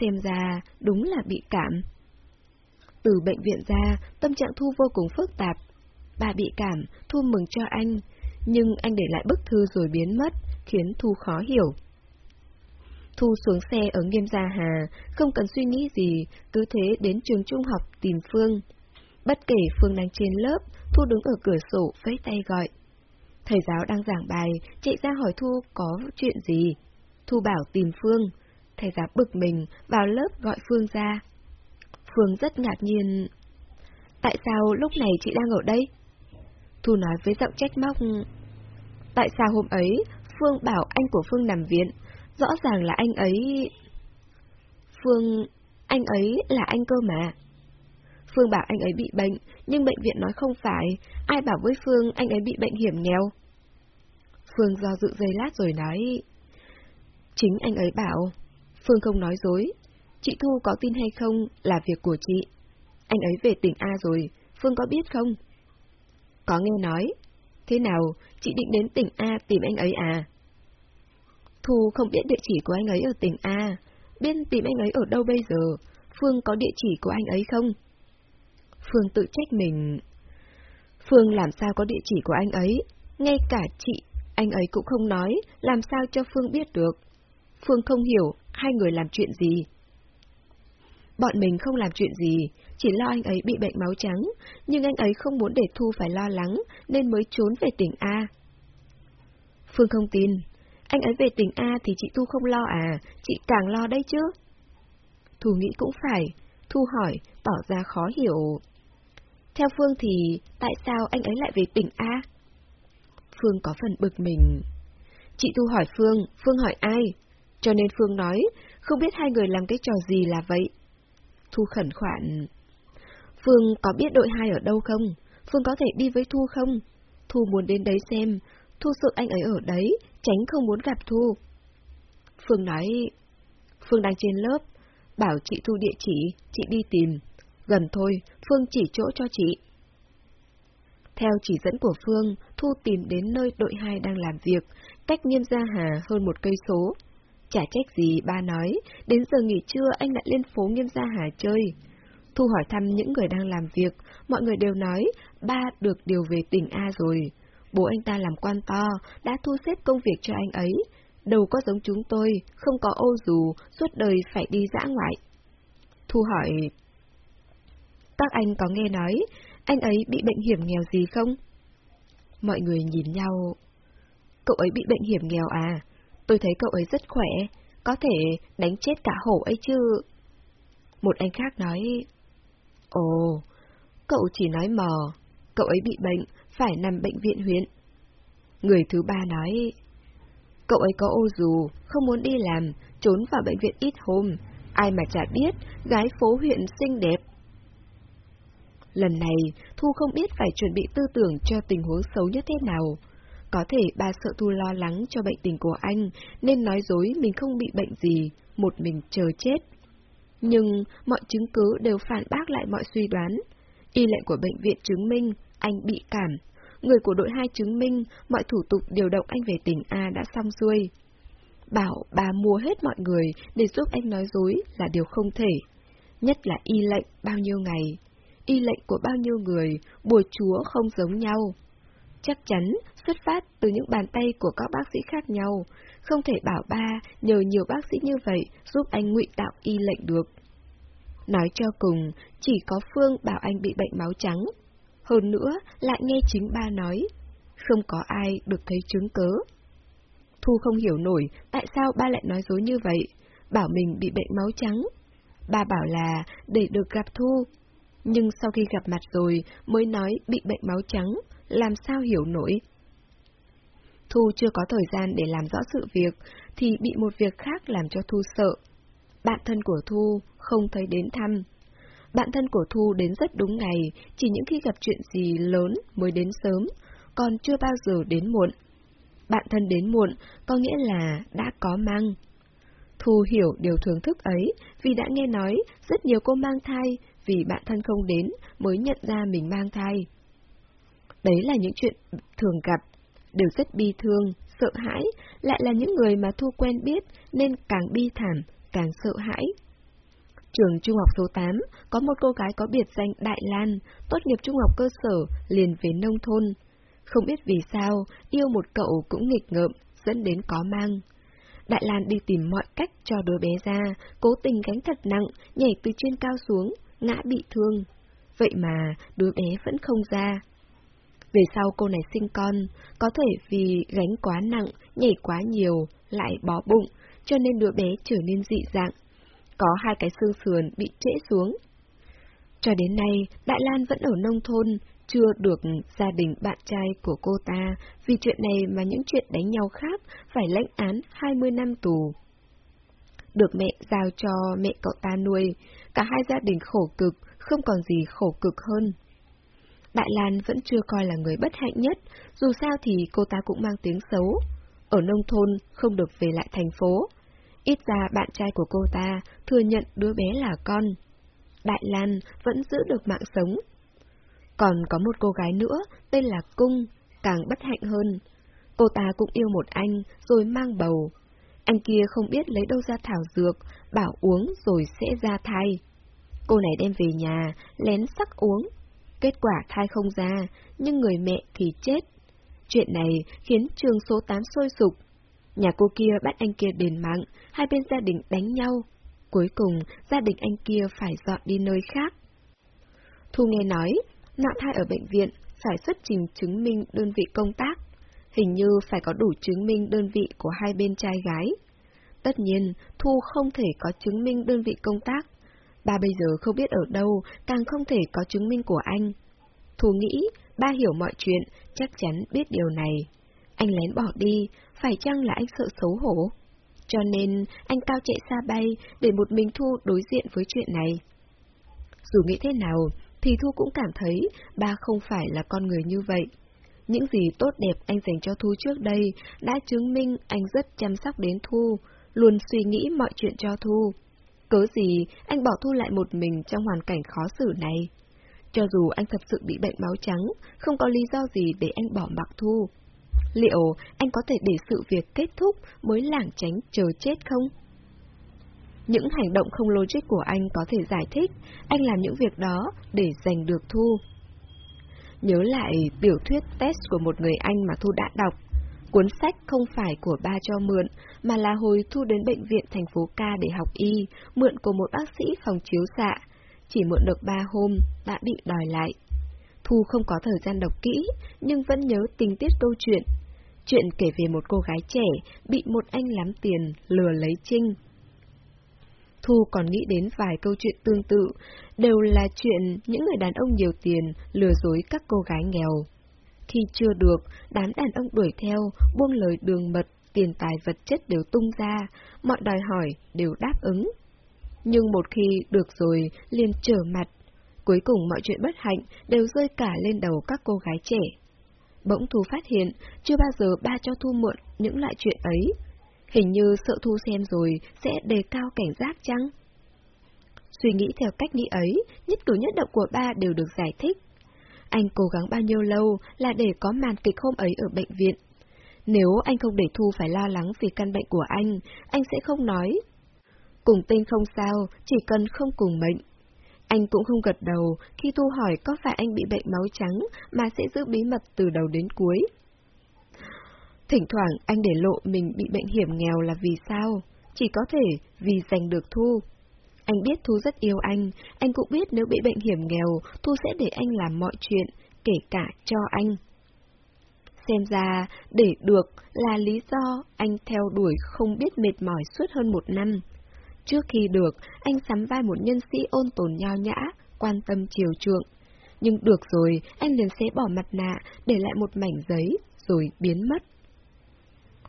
Xem ra, đúng là bị cảm. Từ bệnh viện ra, tâm trạng Thu vô cùng phức tạp. Bà bị cảm, Thu mừng cho anh, nhưng anh để lại bức thư rồi biến mất, khiến Thu khó hiểu. Thu xuống xe ở Nghiêm Gia Hà, không cần suy nghĩ gì, cứ thế đến trường trung học tìm Phương. Bất kể Phương đang trên lớp, Thu đứng ở cửa sổ vẫy tay gọi. Thầy giáo đang giảng bài, chạy ra hỏi Thu có chuyện gì. Thu bảo tìm Phương. Thầy giáo bực mình, vào lớp gọi Phương ra. Phương rất ngạc nhiên. Tại sao lúc này chị đang ở đây? Thu nói với giọng trách móc. Tại sao hôm ấy Phương bảo anh của Phương nằm viện, rõ ràng là anh ấy... Phương... anh ấy là anh cơ mà. Phương bảo anh ấy bị bệnh, nhưng bệnh viện nói không phải, ai bảo với Phương anh ấy bị bệnh hiểm nghèo. Phương do dự giây lát rồi nói... Chính anh ấy bảo, Phương không nói dối, chị Thu có tin hay không là việc của chị. Anh ấy về tỉnh A rồi, Phương có biết không? Có nghe nói. Thế nào, chị định đến tỉnh A tìm anh ấy à? Thu không biết địa chỉ của anh ấy ở tỉnh A, biết tìm anh ấy ở đâu bây giờ, Phương có địa chỉ của anh ấy không? Phương tự trách mình. Phương làm sao có địa chỉ của anh ấy, ngay cả chị, anh ấy cũng không nói, làm sao cho Phương biết được. Phương không hiểu hai người làm chuyện gì. Bọn mình không làm chuyện gì, chỉ lo anh ấy bị bệnh máu trắng, nhưng anh ấy không muốn để Thu phải lo lắng, nên mới trốn về tỉnh A. Phương không tin, anh ấy về tỉnh A thì chị Thu không lo à, chị càng lo đấy chứ. Thu nghĩ cũng phải, Thu hỏi, tỏ ra khó hiểu. Theo Phương thì, tại sao anh ấy lại về tỉnh A? Phương có phần bực mình. Chị Thu hỏi Phương, Phương hỏi ai? Cho nên Phương nói, không biết hai người làm cái trò gì là vậy. Thu khẩn khoản. Phương có biết đội hai ở đâu không? Phương có thể đi với Thu không? Thu muốn đến đấy xem. Thu sợ anh ấy ở đấy, tránh không muốn gặp Thu. Phương nói, Phương đang trên lớp, bảo chị Thu địa chỉ, chị đi tìm. Gần thôi, Phương chỉ chỗ cho chị. Theo chỉ dẫn của Phương, Thu tìm đến nơi đội 2 đang làm việc, cách Nghiêm Gia Hà hơn một cây số. Chả trách gì ba nói, đến giờ nghỉ trưa anh lại lên phố Nghiêm Gia Hà chơi. Thu hỏi thăm những người đang làm việc, mọi người đều nói ba được điều về tỉnh A rồi. Bố anh ta làm quan to, đã thu xếp công việc cho anh ấy. Đâu có giống chúng tôi, không có ô dù, suốt đời phải đi dã ngoại. Thu hỏi... Các anh có nghe nói, anh ấy bị bệnh hiểm nghèo gì không? Mọi người nhìn nhau. Cậu ấy bị bệnh hiểm nghèo à? Tôi thấy cậu ấy rất khỏe, có thể đánh chết cả hổ ấy chứ. Một anh khác nói, Ồ, cậu chỉ nói mò, cậu ấy bị bệnh, phải nằm bệnh viện huyện. Người thứ ba nói, cậu ấy có ô dù, không muốn đi làm, trốn vào bệnh viện ít hôm, ai mà chả biết, gái phố huyện xinh đẹp. Lần này, Thu không biết phải chuẩn bị tư tưởng cho tình huống xấu nhất thế nào. Có thể bà sợ Thu lo lắng cho bệnh tình của anh, nên nói dối mình không bị bệnh gì, một mình chờ chết. Nhưng mọi chứng cứ đều phản bác lại mọi suy đoán. Y lệnh của bệnh viện chứng minh anh bị cảm. Người của đội 2 chứng minh mọi thủ tục điều động anh về tỉnh A đã xong xuôi. Bảo bà mua hết mọi người để giúp anh nói dối là điều không thể. Nhất là y lệnh bao nhiêu ngày. Y lệnh của bao nhiêu người, bùa chúa không giống nhau. Chắc chắn xuất phát từ những bàn tay của các bác sĩ khác nhau, không thể bảo ba nhờ nhiều bác sĩ như vậy giúp anh ngụy tạo y lệnh được. Nói cho cùng, chỉ có Phương bảo anh bị bệnh máu trắng. Hơn nữa, lại nghe chính ba nói, không có ai được thấy chứng cớ. Thu không hiểu nổi tại sao ba lại nói dối như vậy, bảo mình bị bệnh máu trắng. Ba bảo là để được gặp Thu, nhưng sau khi gặp mặt rồi mới nói bị bệnh máu trắng, làm sao hiểu nổi. Thu chưa có thời gian để làm rõ sự việc, thì bị một việc khác làm cho Thu sợ. bạn thân của Thu không thấy đến thăm. Bạn thân của Thu đến rất đúng ngày, chỉ những khi gặp chuyện gì lớn mới đến sớm, còn chưa bao giờ đến muộn. Bạn thân đến muộn có nghĩa là đã có mang. Thu hiểu điều thưởng thức ấy vì đã nghe nói rất nhiều cô mang thai vì bạn thân không đến mới nhận ra mình mang thai. Đấy là những chuyện thường gặp, đều rất bi thương, sợ hãi, lại là những người mà Thu quen biết nên càng bi thảm, càng sợ hãi. Trường Trung học số 8 có một cô gái có biệt danh Đại Lan, tốt nghiệp trung học cơ sở, liền về nông thôn. Không biết vì sao, yêu một cậu cũng nghịch ngợm, dẫn đến có mang. Đại Lan đi tìm mọi cách cho đứa bé ra, cố tình gánh thật nặng, nhảy từ trên cao xuống, ngã bị thương. Vậy mà đứa bé vẫn không ra. Về sau cô này sinh con, có thể vì gánh quá nặng, nhảy quá nhiều, lại bó bụng, cho nên đứa bé trở nên dị dạng. Có hai cái xương sườn bị trễ xuống. Cho đến nay, Đại Lan vẫn ở nông thôn, chưa được gia đình bạn trai của cô ta, vì chuyện này mà những chuyện đánh nhau khác phải lãnh án 20 năm tù. Được mẹ giao cho mẹ cậu ta nuôi, cả hai gia đình khổ cực, không còn gì khổ cực hơn. Đại Lan vẫn chưa coi là người bất hạnh nhất, dù sao thì cô ta cũng mang tiếng xấu. Ở nông thôn không được về lại thành phố. Ít ra bạn trai của cô ta thừa nhận đứa bé là con. Đại Lan vẫn giữ được mạng sống. Còn có một cô gái nữa, tên là Cung, càng bất hạnh hơn. Cô ta cũng yêu một anh, rồi mang bầu. Anh kia không biết lấy đâu ra thảo dược, bảo uống rồi sẽ ra thai. Cô này đem về nhà, lén sắc uống. Kết quả thai không ra, nhưng người mẹ thì chết. Chuyện này khiến trường số 8 sôi sục. Nhà cô kia bắt anh kia đền mạng, hai bên gia đình đánh nhau. Cuối cùng, gia đình anh kia phải dọn đi nơi khác. Thu nghe nói, nạo thai ở bệnh viện phải xuất trình chứng minh đơn vị công tác. Hình như phải có đủ chứng minh đơn vị của hai bên trai gái. Tất nhiên, Thu không thể có chứng minh đơn vị công tác. Ba bây giờ không biết ở đâu, càng không thể có chứng minh của anh. Thu nghĩ, ba hiểu mọi chuyện, chắc chắn biết điều này. Anh lén bỏ đi, phải chăng là anh sợ xấu hổ? Cho nên, anh cao chạy xa bay để một mình Thu đối diện với chuyện này. Dù nghĩ thế nào, thì Thu cũng cảm thấy ba không phải là con người như vậy. Những gì tốt đẹp anh dành cho Thu trước đây đã chứng minh anh rất chăm sóc đến Thu, luôn suy nghĩ mọi chuyện cho Thu. Cớ gì anh bỏ Thu lại một mình trong hoàn cảnh khó xử này? Cho dù anh thật sự bị bệnh máu trắng, không có lý do gì để anh bỏ mặc Thu. Liệu anh có thể để sự việc kết thúc mới lảng tránh chờ chết không? Những hành động không logic của anh có thể giải thích, anh làm những việc đó để giành được Thu. Nhớ lại tiểu thuyết test của một người anh mà Thu đã đọc. Cuốn sách không phải của ba cho mượn, mà là hồi Thu đến bệnh viện thành phố Ca để học y, mượn của một bác sĩ phòng chiếu xạ. Chỉ mượn được ba hôm, đã bị đòi lại. Thu không có thời gian đọc kỹ, nhưng vẫn nhớ tình tiết câu chuyện. Chuyện kể về một cô gái trẻ bị một anh lắm tiền lừa lấy Trinh. Thu còn nghĩ đến vài câu chuyện tương tự, đều là chuyện những người đàn ông nhiều tiền lừa dối các cô gái nghèo. Khi chưa được, đám đàn ông đuổi theo, buông lời đường mật, tiền tài vật chất đều tung ra, mọi đòi hỏi đều đáp ứng. Nhưng một khi được rồi, liền trở mặt. Cuối cùng mọi chuyện bất hạnh đều rơi cả lên đầu các cô gái trẻ. Bỗng Thu phát hiện, chưa bao giờ ba cho Thu muộn những loại chuyện ấy. Hình như sợ Thu xem rồi sẽ đề cao cảnh giác chăng? Suy nghĩ theo cách nghĩ ấy, nhất cử nhất động của ba đều được giải thích. Anh cố gắng bao nhiêu lâu là để có màn kịch hôm ấy ở bệnh viện. Nếu anh không để Thu phải lo lắng vì căn bệnh của anh, anh sẽ không nói. Cùng tên không sao, chỉ cần không cùng mệnh. Anh cũng không gật đầu khi Thu hỏi có phải anh bị bệnh máu trắng mà sẽ giữ bí mật từ đầu đến cuối. Thỉnh thoảng anh để lộ mình bị bệnh hiểm nghèo là vì sao? Chỉ có thể vì giành được Thu. Anh biết Thu rất yêu anh, anh cũng biết nếu bị bệnh hiểm nghèo, Thu sẽ để anh làm mọi chuyện, kể cả cho anh. Xem ra, để được là lý do anh theo đuổi không biết mệt mỏi suốt hơn một năm. Trước khi được, anh sắm vai một nhân sĩ ôn tồn nho nhã, quan tâm chiều chuộng. Nhưng được rồi, anh liền xé bỏ mặt nạ, để lại một mảnh giấy, rồi biến mất.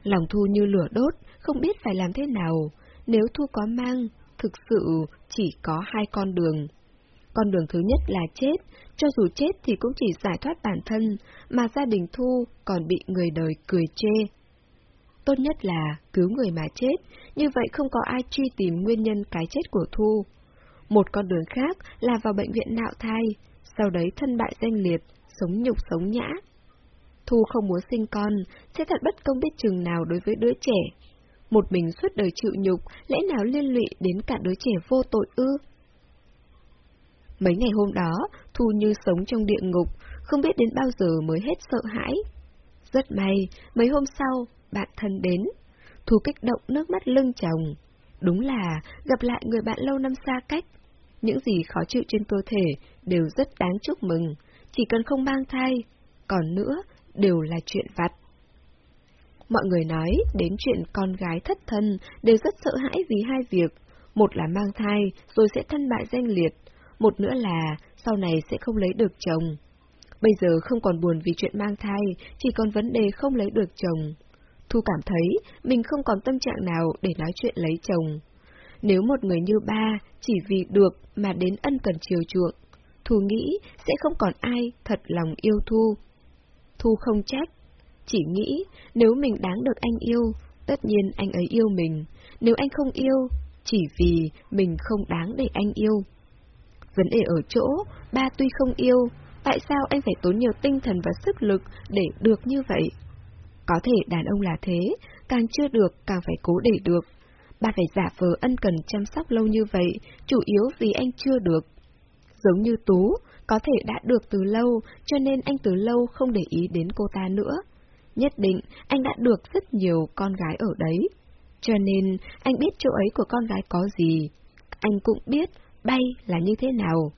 Lòng Thu như lửa đốt, không biết phải làm thế nào. Nếu Thu có mang, thực sự chỉ có hai con đường. Con đường thứ nhất là chết, cho dù chết thì cũng chỉ giải thoát bản thân, mà gia đình Thu còn bị người đời cười chê. Tốt nhất là cứu người mà chết, như vậy không có ai truy tìm nguyên nhân cái chết của Thu. Một con đường khác là vào bệnh viện nạo thai, sau đấy thân bại danh liệt, sống nhục sống nhã. Thu không muốn sinh con, sẽ thật bất công biết chừng nào đối với đứa trẻ. Một mình suốt đời chịu nhục, lẽ nào liên lụy đến cả đứa trẻ vô tội ư? Mấy ngày hôm đó, Thu như sống trong địa ngục, không biết đến bao giờ mới hết sợ hãi. Rất may, mấy hôm sau, bạn thân đến. Thu kích động nước mắt lưng chồng. Đúng là gặp lại người bạn lâu năm xa cách. Những gì khó chịu trên cơ thể đều rất đáng chúc mừng, chỉ cần không mang thai. Còn nữa, đều là chuyện vặt. Mọi người nói đến chuyện con gái thất thân đều rất sợ hãi vì hai việc. Một là mang thai, rồi sẽ thân bại danh liệt. Một nữa là sau này sẽ không lấy được chồng. Bây giờ không còn buồn vì chuyện mang thai, chỉ còn vấn đề không lấy được chồng. Thu cảm thấy mình không còn tâm trạng nào để nói chuyện lấy chồng. Nếu một người như ba chỉ vì được mà đến ân cần chiều chuộng, Thu nghĩ sẽ không còn ai thật lòng yêu Thu. Thu không trách, chỉ nghĩ nếu mình đáng được anh yêu, tất nhiên anh ấy yêu mình. Nếu anh không yêu, chỉ vì mình không đáng để anh yêu. Vấn đề ở chỗ, ba tuy không yêu, tại sao anh phải tốn nhiều tinh thần và sức lực để được như vậy? Có thể đàn ông là thế, càng chưa được càng phải cố để được. bà phải giả vờ ân cần chăm sóc lâu như vậy, chủ yếu vì anh chưa được. Giống như Tú, có thể đã được từ lâu, cho nên anh từ lâu không để ý đến cô ta nữa. Nhất định, anh đã được rất nhiều con gái ở đấy. Cho nên, anh biết chỗ ấy của con gái có gì. Anh cũng biết bay là như thế nào.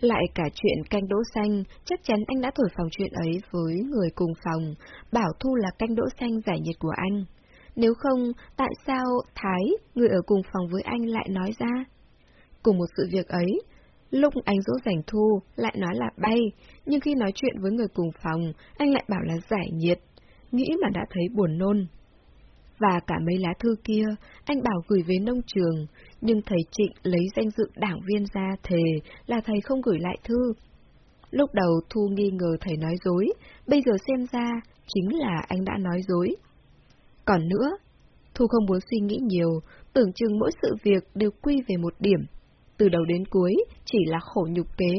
Lại cả chuyện canh đỗ xanh, chắc chắn anh đã thổi phòng chuyện ấy với người cùng phòng, bảo Thu là canh đỗ xanh giải nhiệt của anh. Nếu không, tại sao Thái, người ở cùng phòng với anh lại nói ra? Cùng một sự việc ấy, lúc anh dỗ dành Thu lại nói là bay, nhưng khi nói chuyện với người cùng phòng, anh lại bảo là giải nhiệt, nghĩ mà đã thấy buồn nôn. Và cả mấy lá thư kia, anh bảo gửi về nông trường, nhưng thầy Trịnh lấy danh dự đảng viên ra thề là thầy không gửi lại thư. Lúc đầu Thu nghi ngờ thầy nói dối, bây giờ xem ra chính là anh đã nói dối. Còn nữa, Thu không muốn suy nghĩ nhiều, tưởng chừng mỗi sự việc đều quy về một điểm. Từ đầu đến cuối chỉ là khổ nhục kế,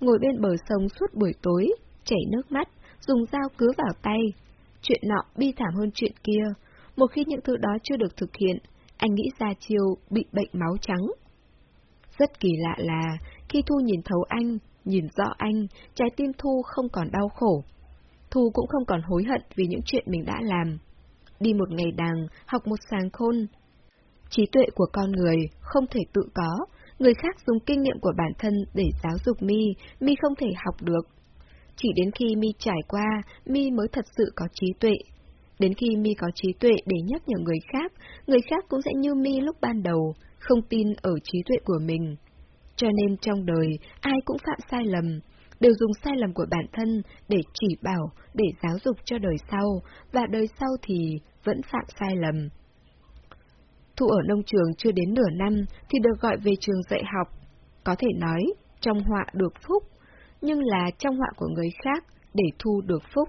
ngồi bên bờ sông suốt buổi tối, chảy nước mắt, dùng dao cứ vào tay. Chuyện nọ bi thảm hơn chuyện kia, một khi những thứ đó chưa được thực hiện, anh nghĩ ra chiêu bị bệnh máu trắng. Rất kỳ lạ là, khi Thu nhìn thấu anh, nhìn rõ anh, trái tim Thu không còn đau khổ. Thu cũng không còn hối hận vì những chuyện mình đã làm. Đi một ngày đàng, học một sàng khôn. Trí tuệ của con người không thể tự có, người khác dùng kinh nghiệm của bản thân để giáo dục mi, mi không thể học được. Chỉ đến khi mi trải qua, mi mới thật sự có trí tuệ, Đến khi mi có trí tuệ để nhắc nhở người khác, người khác cũng sẽ như mi lúc ban đầu, không tin ở trí tuệ của mình. Cho nên trong đời, ai cũng phạm sai lầm, đều dùng sai lầm của bản thân để chỉ bảo, để giáo dục cho đời sau, và đời sau thì vẫn phạm sai lầm. Thu ở nông trường chưa đến nửa năm thì được gọi về trường dạy học. Có thể nói, trong họa được phúc, nhưng là trong họa của người khác để thu được phúc.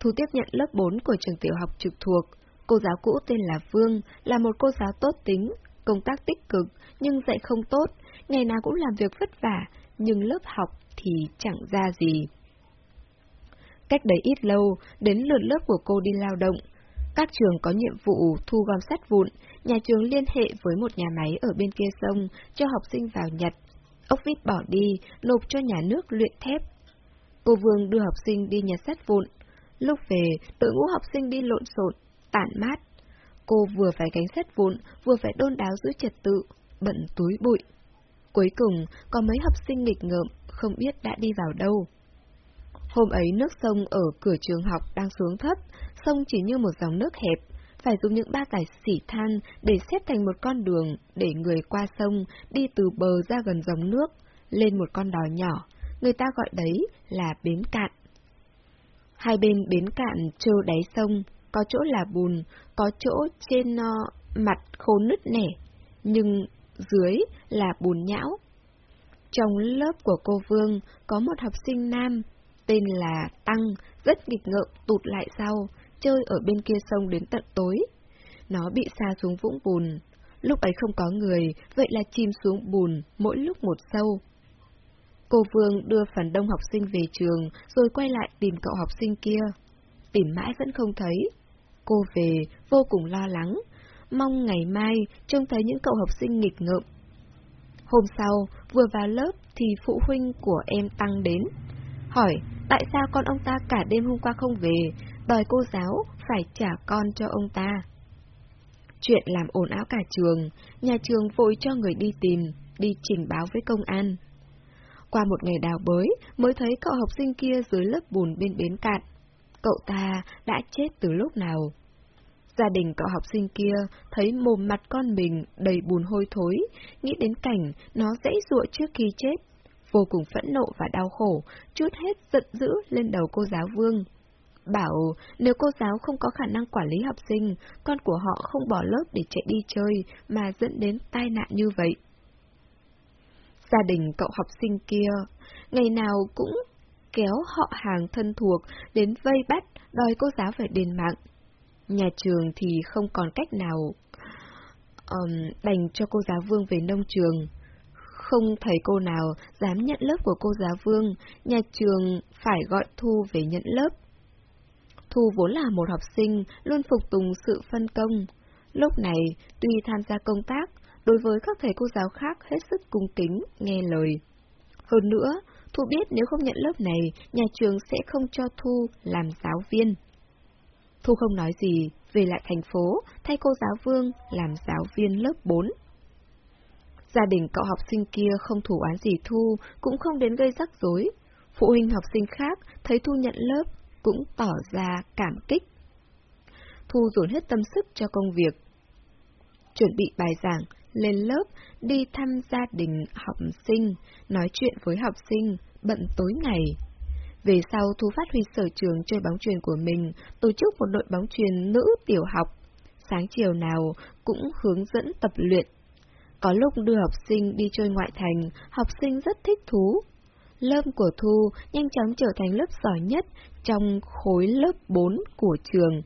Thu tiếp nhận lớp 4 của trường tiểu học trực thuộc. Cô giáo cũ tên là Vương, là một cô giáo tốt tính, công tác tích cực, nhưng dạy không tốt, ngày nào cũng làm việc vất vả, nhưng lớp học thì chẳng ra gì. Cách đấy ít lâu, đến lượt lớp của cô đi lao động. Các trường có nhiệm vụ thu gom sắt vụn, nhà trường liên hệ với một nhà máy ở bên kia sông cho học sinh vào nhặt. Ốc vít bỏ đi, nộp cho nhà nước luyện thép. Cô Vương đưa học sinh đi nhặt sắt vụn, Lúc về, đội ngũ học sinh đi lộn xộn, tản mát. Cô vừa phải gánh xét vụn, vừa phải đôn đáo giữ trật tự, bận túi bụi. Cuối cùng, có mấy học sinh nghịch ngợm, không biết đã đi vào đâu. Hôm ấy nước sông ở cửa trường học đang xuống thấp, sông chỉ như một dòng nước hẹp, phải dùng những ba tải xỉ than để xếp thành một con đường để người qua sông đi từ bờ ra gần dòng nước, lên một con đò nhỏ, người ta gọi đấy là bến cạn. Hai bên bến cạn trơ đáy sông, có chỗ là bùn, có chỗ trên uh, mặt khô nứt nẻ. nhưng dưới là bùn nhão. Trong lớp của cô Vương có một học sinh nam, tên là Tăng, rất nghịch ngợm tụt lại sau, chơi ở bên kia sông đến tận tối. Nó bị xa xuống vũng bùn. Lúc ấy không có người, vậy là chìm xuống bùn, mỗi lúc một sâu. Cô Vương đưa phần đông học sinh về trường, rồi quay lại tìm cậu học sinh kia. Tìm mãi vẫn không thấy. Cô về, vô cùng lo lắng, mong ngày mai trông thấy những cậu học sinh nghịch ngợm. Hôm sau, vừa vào lớp thì phụ huynh của em Tăng đến. Hỏi, tại sao con ông ta cả đêm hôm qua không về, đòi cô giáo phải trả con cho ông ta. Chuyện làm ồn áo cả trường, nhà trường vội cho người đi tìm, đi trình báo với công an. Qua một ngày đào bới, mới thấy cậu học sinh kia dưới lớp bùn bên bến cạn. Cậu ta đã chết từ lúc nào? Gia đình cậu học sinh kia thấy mồm mặt con mình đầy bùn hôi thối, nghĩ đến cảnh nó dãy ruộng trước khi chết. Vô cùng phẫn nộ và đau khổ, chút hết giận dữ lên đầu cô giáo Vương. Bảo nếu cô giáo không có khả năng quản lý học sinh, con của họ không bỏ lớp để chạy đi chơi mà dẫn đến tai nạn như vậy. Gia đình cậu học sinh kia, ngày nào cũng kéo họ hàng thân thuộc đến vây bắt đòi cô giáo phải đền mạng. Nhà trường thì không còn cách nào um, đành cho cô giáo Vương về nông trường. Không thầy cô nào dám nhận lớp của cô giáo Vương, nhà trường phải gọi Thu về nhận lớp. Thu vốn là một học sinh, luôn phục tùng sự phân công. Lúc này, tuy tham gia công tác, đối với các thầy cô giáo khác hết sức cung kính, nghe lời. Hơn nữa, Thu biết nếu không nhận lớp này, nhà trường sẽ không cho Thu làm giáo viên. Thu không nói gì, về lại thành phố, thay cô giáo Vương làm giáo viên lớp 4. Gia đình cậu học sinh kia không thủ án gì Thu, cũng không đến gây rắc rối. Phụ huynh học sinh khác thấy Thu nhận lớp, cũng tỏ ra cảm kích. Thu dồn hết tâm sức cho công việc. Chuẩn bị bài giảng, lên lớp, đi thăm gia đình học sinh, nói chuyện với học sinh, bận tối ngày. Về sau Thu phát huy sở trường chơi bóng truyền của mình, tổ chức một đội bóng truyền nữ tiểu học. Sáng chiều nào cũng hướng dẫn tập luyện. Có lúc đưa học sinh đi chơi ngoại thành, học sinh rất thích thú. Lớp của Thu nhanh chóng trở thành lớp giỏi nhất trong khối lớp 4 của trường.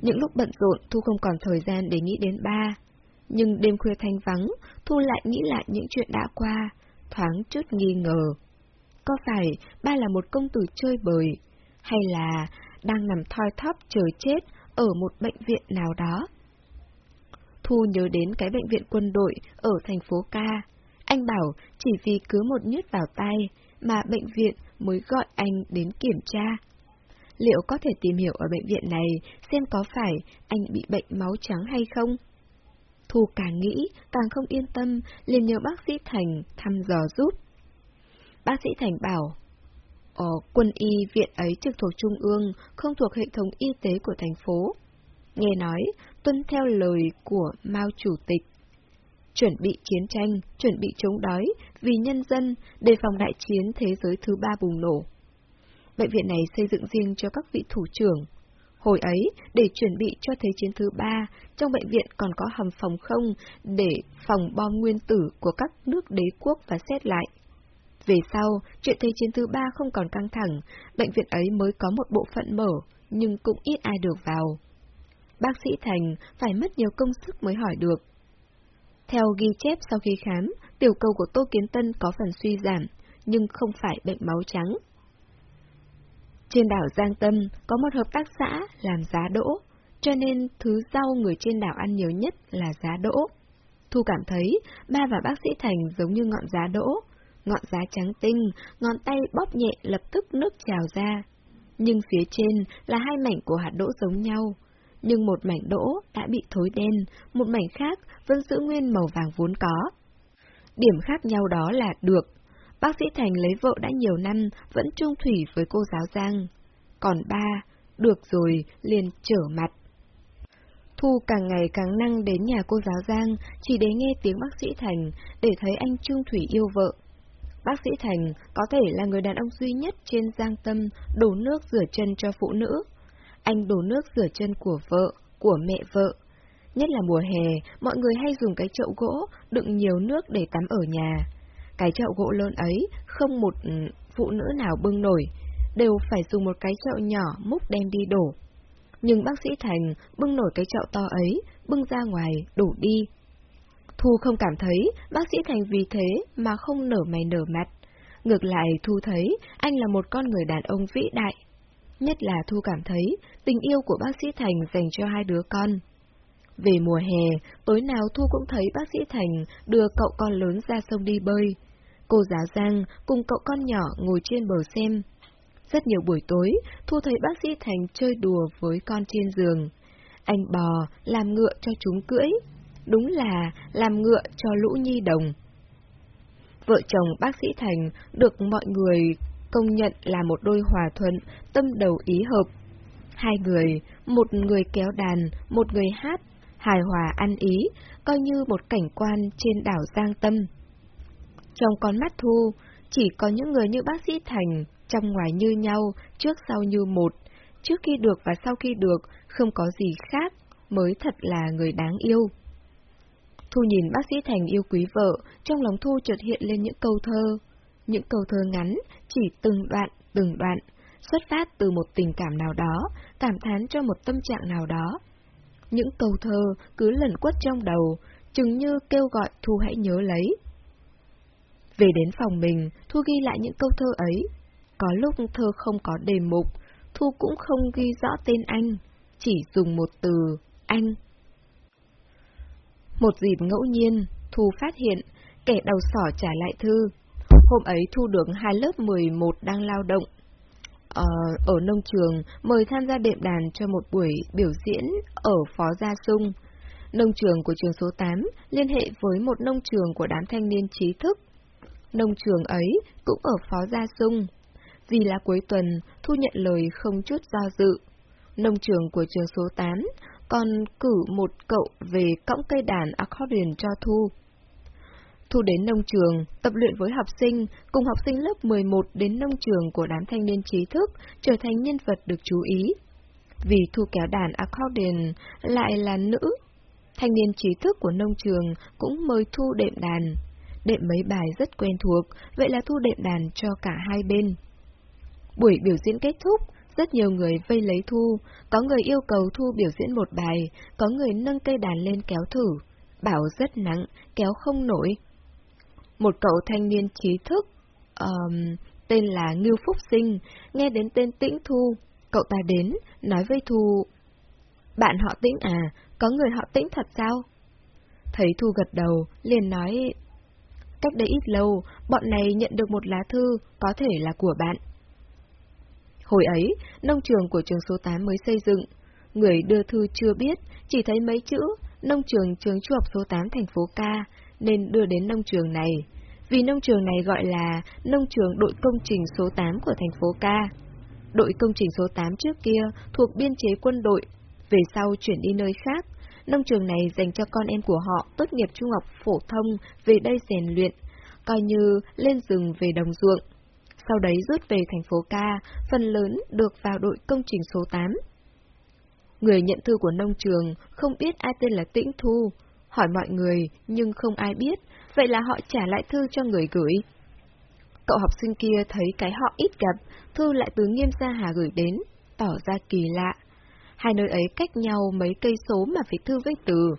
Những lúc bận rộn, Thu không còn thời gian để nghĩ đến ba. Nhưng đêm khuya thanh vắng, Thu lại nghĩ lại những chuyện đã qua, thoáng chút nghi ngờ. Có phải ba là một công tử chơi bời, hay là đang nằm thoi thóp chờ chết ở một bệnh viện nào đó? Thu nhớ đến cái bệnh viện quân đội ở thành phố Ca. Anh bảo chỉ vì cứ một nhứt vào tay mà bệnh viện mới gọi anh đến kiểm tra. Liệu có thể tìm hiểu ở bệnh viện này xem có phải anh bị bệnh máu trắng hay không? Thu càng nghĩ, càng không yên tâm, liền nhờ bác sĩ Thành thăm dò giúp. Bác sĩ Thành bảo, Ở quân y viện ấy trực thuộc Trung ương, không thuộc hệ thống y tế của thành phố. Nghe nói, tuân theo lời của Mao Chủ tịch. Chuẩn bị chiến tranh, chuẩn bị chống đói, vì nhân dân, đề phòng đại chiến thế giới thứ ba bùng nổ. Bệnh viện này xây dựng riêng cho các vị thủ trưởng. Hồi ấy, để chuẩn bị cho Thế chiến thứ ba, trong bệnh viện còn có hầm phòng không để phòng bom nguyên tử của các nước đế quốc và xét lại. Về sau, chuyện Thế chiến thứ ba không còn căng thẳng, bệnh viện ấy mới có một bộ phận mở, nhưng cũng ít ai được vào. Bác sĩ Thành phải mất nhiều công sức mới hỏi được. Theo ghi chép sau khi khám, tiểu cầu của Tô Kiến Tân có phần suy giảm, nhưng không phải bệnh máu trắng. Trên đảo Giang Tâm có một hợp tác xã làm giá đỗ, cho nên thứ rau người trên đảo ăn nhiều nhất là giá đỗ. Thu cảm thấy ba và bác sĩ Thành giống như ngọn giá đỗ, ngọn giá trắng tinh, ngón tay bóp nhẹ lập tức nước trào ra. Nhưng phía trên là hai mảnh của hạt đỗ giống nhau, nhưng một mảnh đỗ đã bị thối đen, một mảnh khác vẫn giữ nguyên màu vàng vốn có. Điểm khác nhau đó là được, bác sĩ Thành lấy vợ đã nhiều năm, vẫn trung thủy với cô giáo Giang. Còn ba, được rồi, liền trở mặt. Thu càng ngày càng năng đến nhà cô giáo Giang, chỉ để nghe tiếng bác sĩ Thành, để thấy anh trung thủy yêu vợ. Bác sĩ Thành có thể là người đàn ông duy nhất trên Giang Tâm đổ nước rửa chân cho phụ nữ. Anh đổ nước rửa chân của vợ, của mẹ vợ. Nhất là mùa hè, mọi người hay dùng cái chậu gỗ đựng nhiều nước để tắm ở nhà. Cái chậu gỗ lớn ấy không một ừ, phụ nữ nào bưng nổi, đều phải dùng một cái chậu nhỏ múc đem đi đổ. Nhưng bác sĩ Thành bưng nổi cái chậu to ấy, bưng ra ngoài, đổ đi. Thu không cảm thấy bác sĩ Thành vì thế mà không nở mày nở mặt. Ngược lại Thu thấy anh là một con người đàn ông vĩ đại. Nhất là Thu cảm thấy tình yêu của bác sĩ Thành dành cho hai đứa con. Về mùa hè, tối nào Thu cũng thấy bác sĩ Thành đưa cậu con lớn ra sông đi bơi. Cô giáo Giang cùng cậu con nhỏ ngồi trên bờ xem. Rất nhiều buổi tối, Thu thấy bác sĩ Thành chơi đùa với con trên giường. Anh bò, làm ngựa cho chúng cưỡi. Đúng là làm ngựa cho lũ nhi đồng. Vợ chồng bác sĩ Thành được mọi người công nhận là một đôi hòa thuận, tâm đầu ý hợp. Hai người, một người kéo đàn, một người hát, hài hòa ăn ý, coi như một cảnh quan trên đảo Giang Tâm. Trong con mắt Thu, chỉ có những người như bác sĩ Thành, trong ngoài như nhau, trước sau như một, trước khi được và sau khi được, không có gì khác, mới thật là người đáng yêu. Thu nhìn bác sĩ Thành yêu quý vợ, trong lòng Thu chợt hiện lên những câu thơ. Những câu thơ ngắn, chỉ từng đoạn, từng đoạn, xuất phát từ một tình cảm nào đó, cảm thán cho một tâm trạng nào đó. Những câu thơ cứ lẩn quất trong đầu, chừng như kêu gọi Thu hãy nhớ lấy. Về đến phòng mình, Thu ghi lại những câu thơ ấy. Có lúc thơ không có đề mục, Thu cũng không ghi rõ tên anh, chỉ dùng một từ, anh. Một dịp ngẫu nhiên, Thu phát hiện, kẻ đầu sỏ trả lại thư. Hôm ấy Thu được hai lớp 11 đang lao động. Ờ, ở nông trường, mời tham gia đệm đàn cho một buổi biểu diễn ở Phó Gia Sung. Nông trường của trường số 8 liên hệ với một nông trường của đám thanh niên trí thức. Nông trường ấy cũng ở Phó Gia Sung. Vì là cuối tuần, Thu nhận lời không chút do dự. Nông trường của trường số 8 còn cử một cậu về cõng cây đàn accordion cho Thu. Thu đến nông trường, tập luyện với học sinh, cùng học sinh lớp 11 đến nông trường của đám thanh niên trí thức, trở thành nhân vật được chú ý. Vì Thu kéo đàn accordion lại là nữ, thanh niên trí thức của nông trường cũng mời Thu đệm đàn. Đệm mấy bài rất quen thuộc, vậy là Thu đệm đàn cho cả hai bên. Buổi biểu diễn kết thúc, rất nhiều người vây lấy Thu, có người yêu cầu Thu biểu diễn một bài, có người nâng cây đàn lên kéo thử, bảo rất nặng, kéo không nổi. Một cậu thanh niên trí thức, um, tên là Ngưu Phúc Sinh, nghe đến tên Tĩnh Thu, cậu ta đến, nói với Thu, Bạn họ Tĩnh à, có người họ Tĩnh thật sao? Thấy Thu gật đầu, liền nói, Cách đây ít lâu, bọn này nhận được một lá thư, có thể là của bạn. Hồi ấy, nông trường của trường số 8 mới xây dựng. Người đưa thư chưa biết, chỉ thấy mấy chữ, nông trường trường trung học số 8 thành phố Ca, nên đưa đến nông trường này. Vì nông trường này gọi là nông trường đội công trình số 8 của thành phố Ca. Đội công trình số 8 trước kia thuộc biên chế quân đội, về sau chuyển đi nơi khác. Nông trường này dành cho con em của họ tốt nghiệp trung học phổ thông về đây rèn luyện, coi như lên rừng về đồng ruộng sau đấy rút về thành phố Ca, phần lớn được vào đội công trình số 8. Người nhận thư của nông trường không biết ai tên là Tĩnh Thu, hỏi mọi người nhưng không ai biết, vậy là họ trả lại thư cho người gửi. Cậu học sinh kia thấy cái họ ít gặp, thư lại từ Nghiêm Gia Hà gửi đến, tỏ ra kỳ lạ. Hai nơi ấy cách nhau mấy cây số mà phải thư với từ.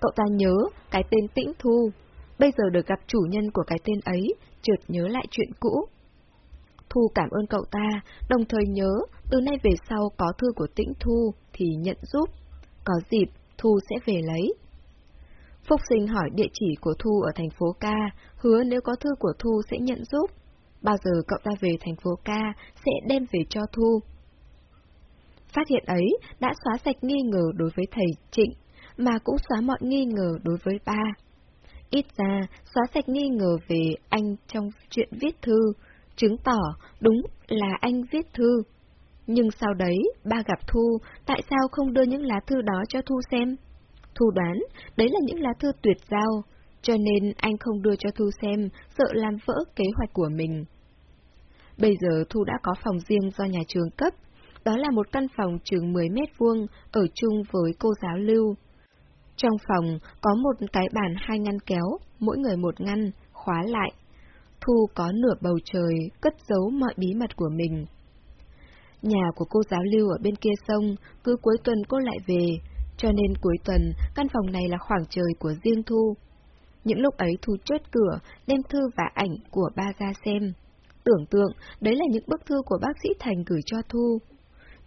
Cậu ta nhớ cái tên Tĩnh Thu, bây giờ được gặp chủ nhân của cái tên ấy, chợt nhớ lại chuyện cũ. Thu cảm ơn cậu ta, đồng thời nhớ từ nay về sau có thư của Tĩnh Thu thì nhận giúp. Có dịp, Thu sẽ về lấy. Phúc sinh hỏi địa chỉ của Thu ở thành phố Ca, hứa nếu có thư của Thu sẽ nhận giúp. Bao giờ cậu ta về thành phố Ca sẽ đem về cho Thu. Phát hiện ấy đã xóa sạch nghi ngờ đối với thầy Trịnh, mà cũng xóa mọi nghi ngờ đối với ba. Ít ra, xóa sạch nghi ngờ về anh trong chuyện viết thư, chứng tỏ đúng là anh viết thư. Nhưng sau đấy, ba gặp Thu, tại sao không đưa những lá thư đó cho Thu xem? Thu đoán, đấy là những lá thư tuyệt giao, cho nên anh không đưa cho Thu xem, sợ làm vỡ kế hoạch của mình. Bây giờ Thu đã có phòng riêng do nhà trường cấp, đó là một căn phòng chừng 10 mét vuông, ở chung với cô giáo Lưu. Trong phòng có một cái bàn hai ngăn kéo, mỗi người một ngăn, khóa lại. Thu có nửa bầu trời, cất giấu mọi bí mật của mình. Nhà của cô giáo lưu ở bên kia sông, cứ cuối tuần cô lại về, cho nên cuối tuần căn phòng này là khoảng trời của riêng Thu. Những lúc ấy Thu chốt cửa, đem thư và ảnh của ba ra xem. Tưởng tượng, đấy là những bức thư của bác sĩ Thành gửi cho Thu.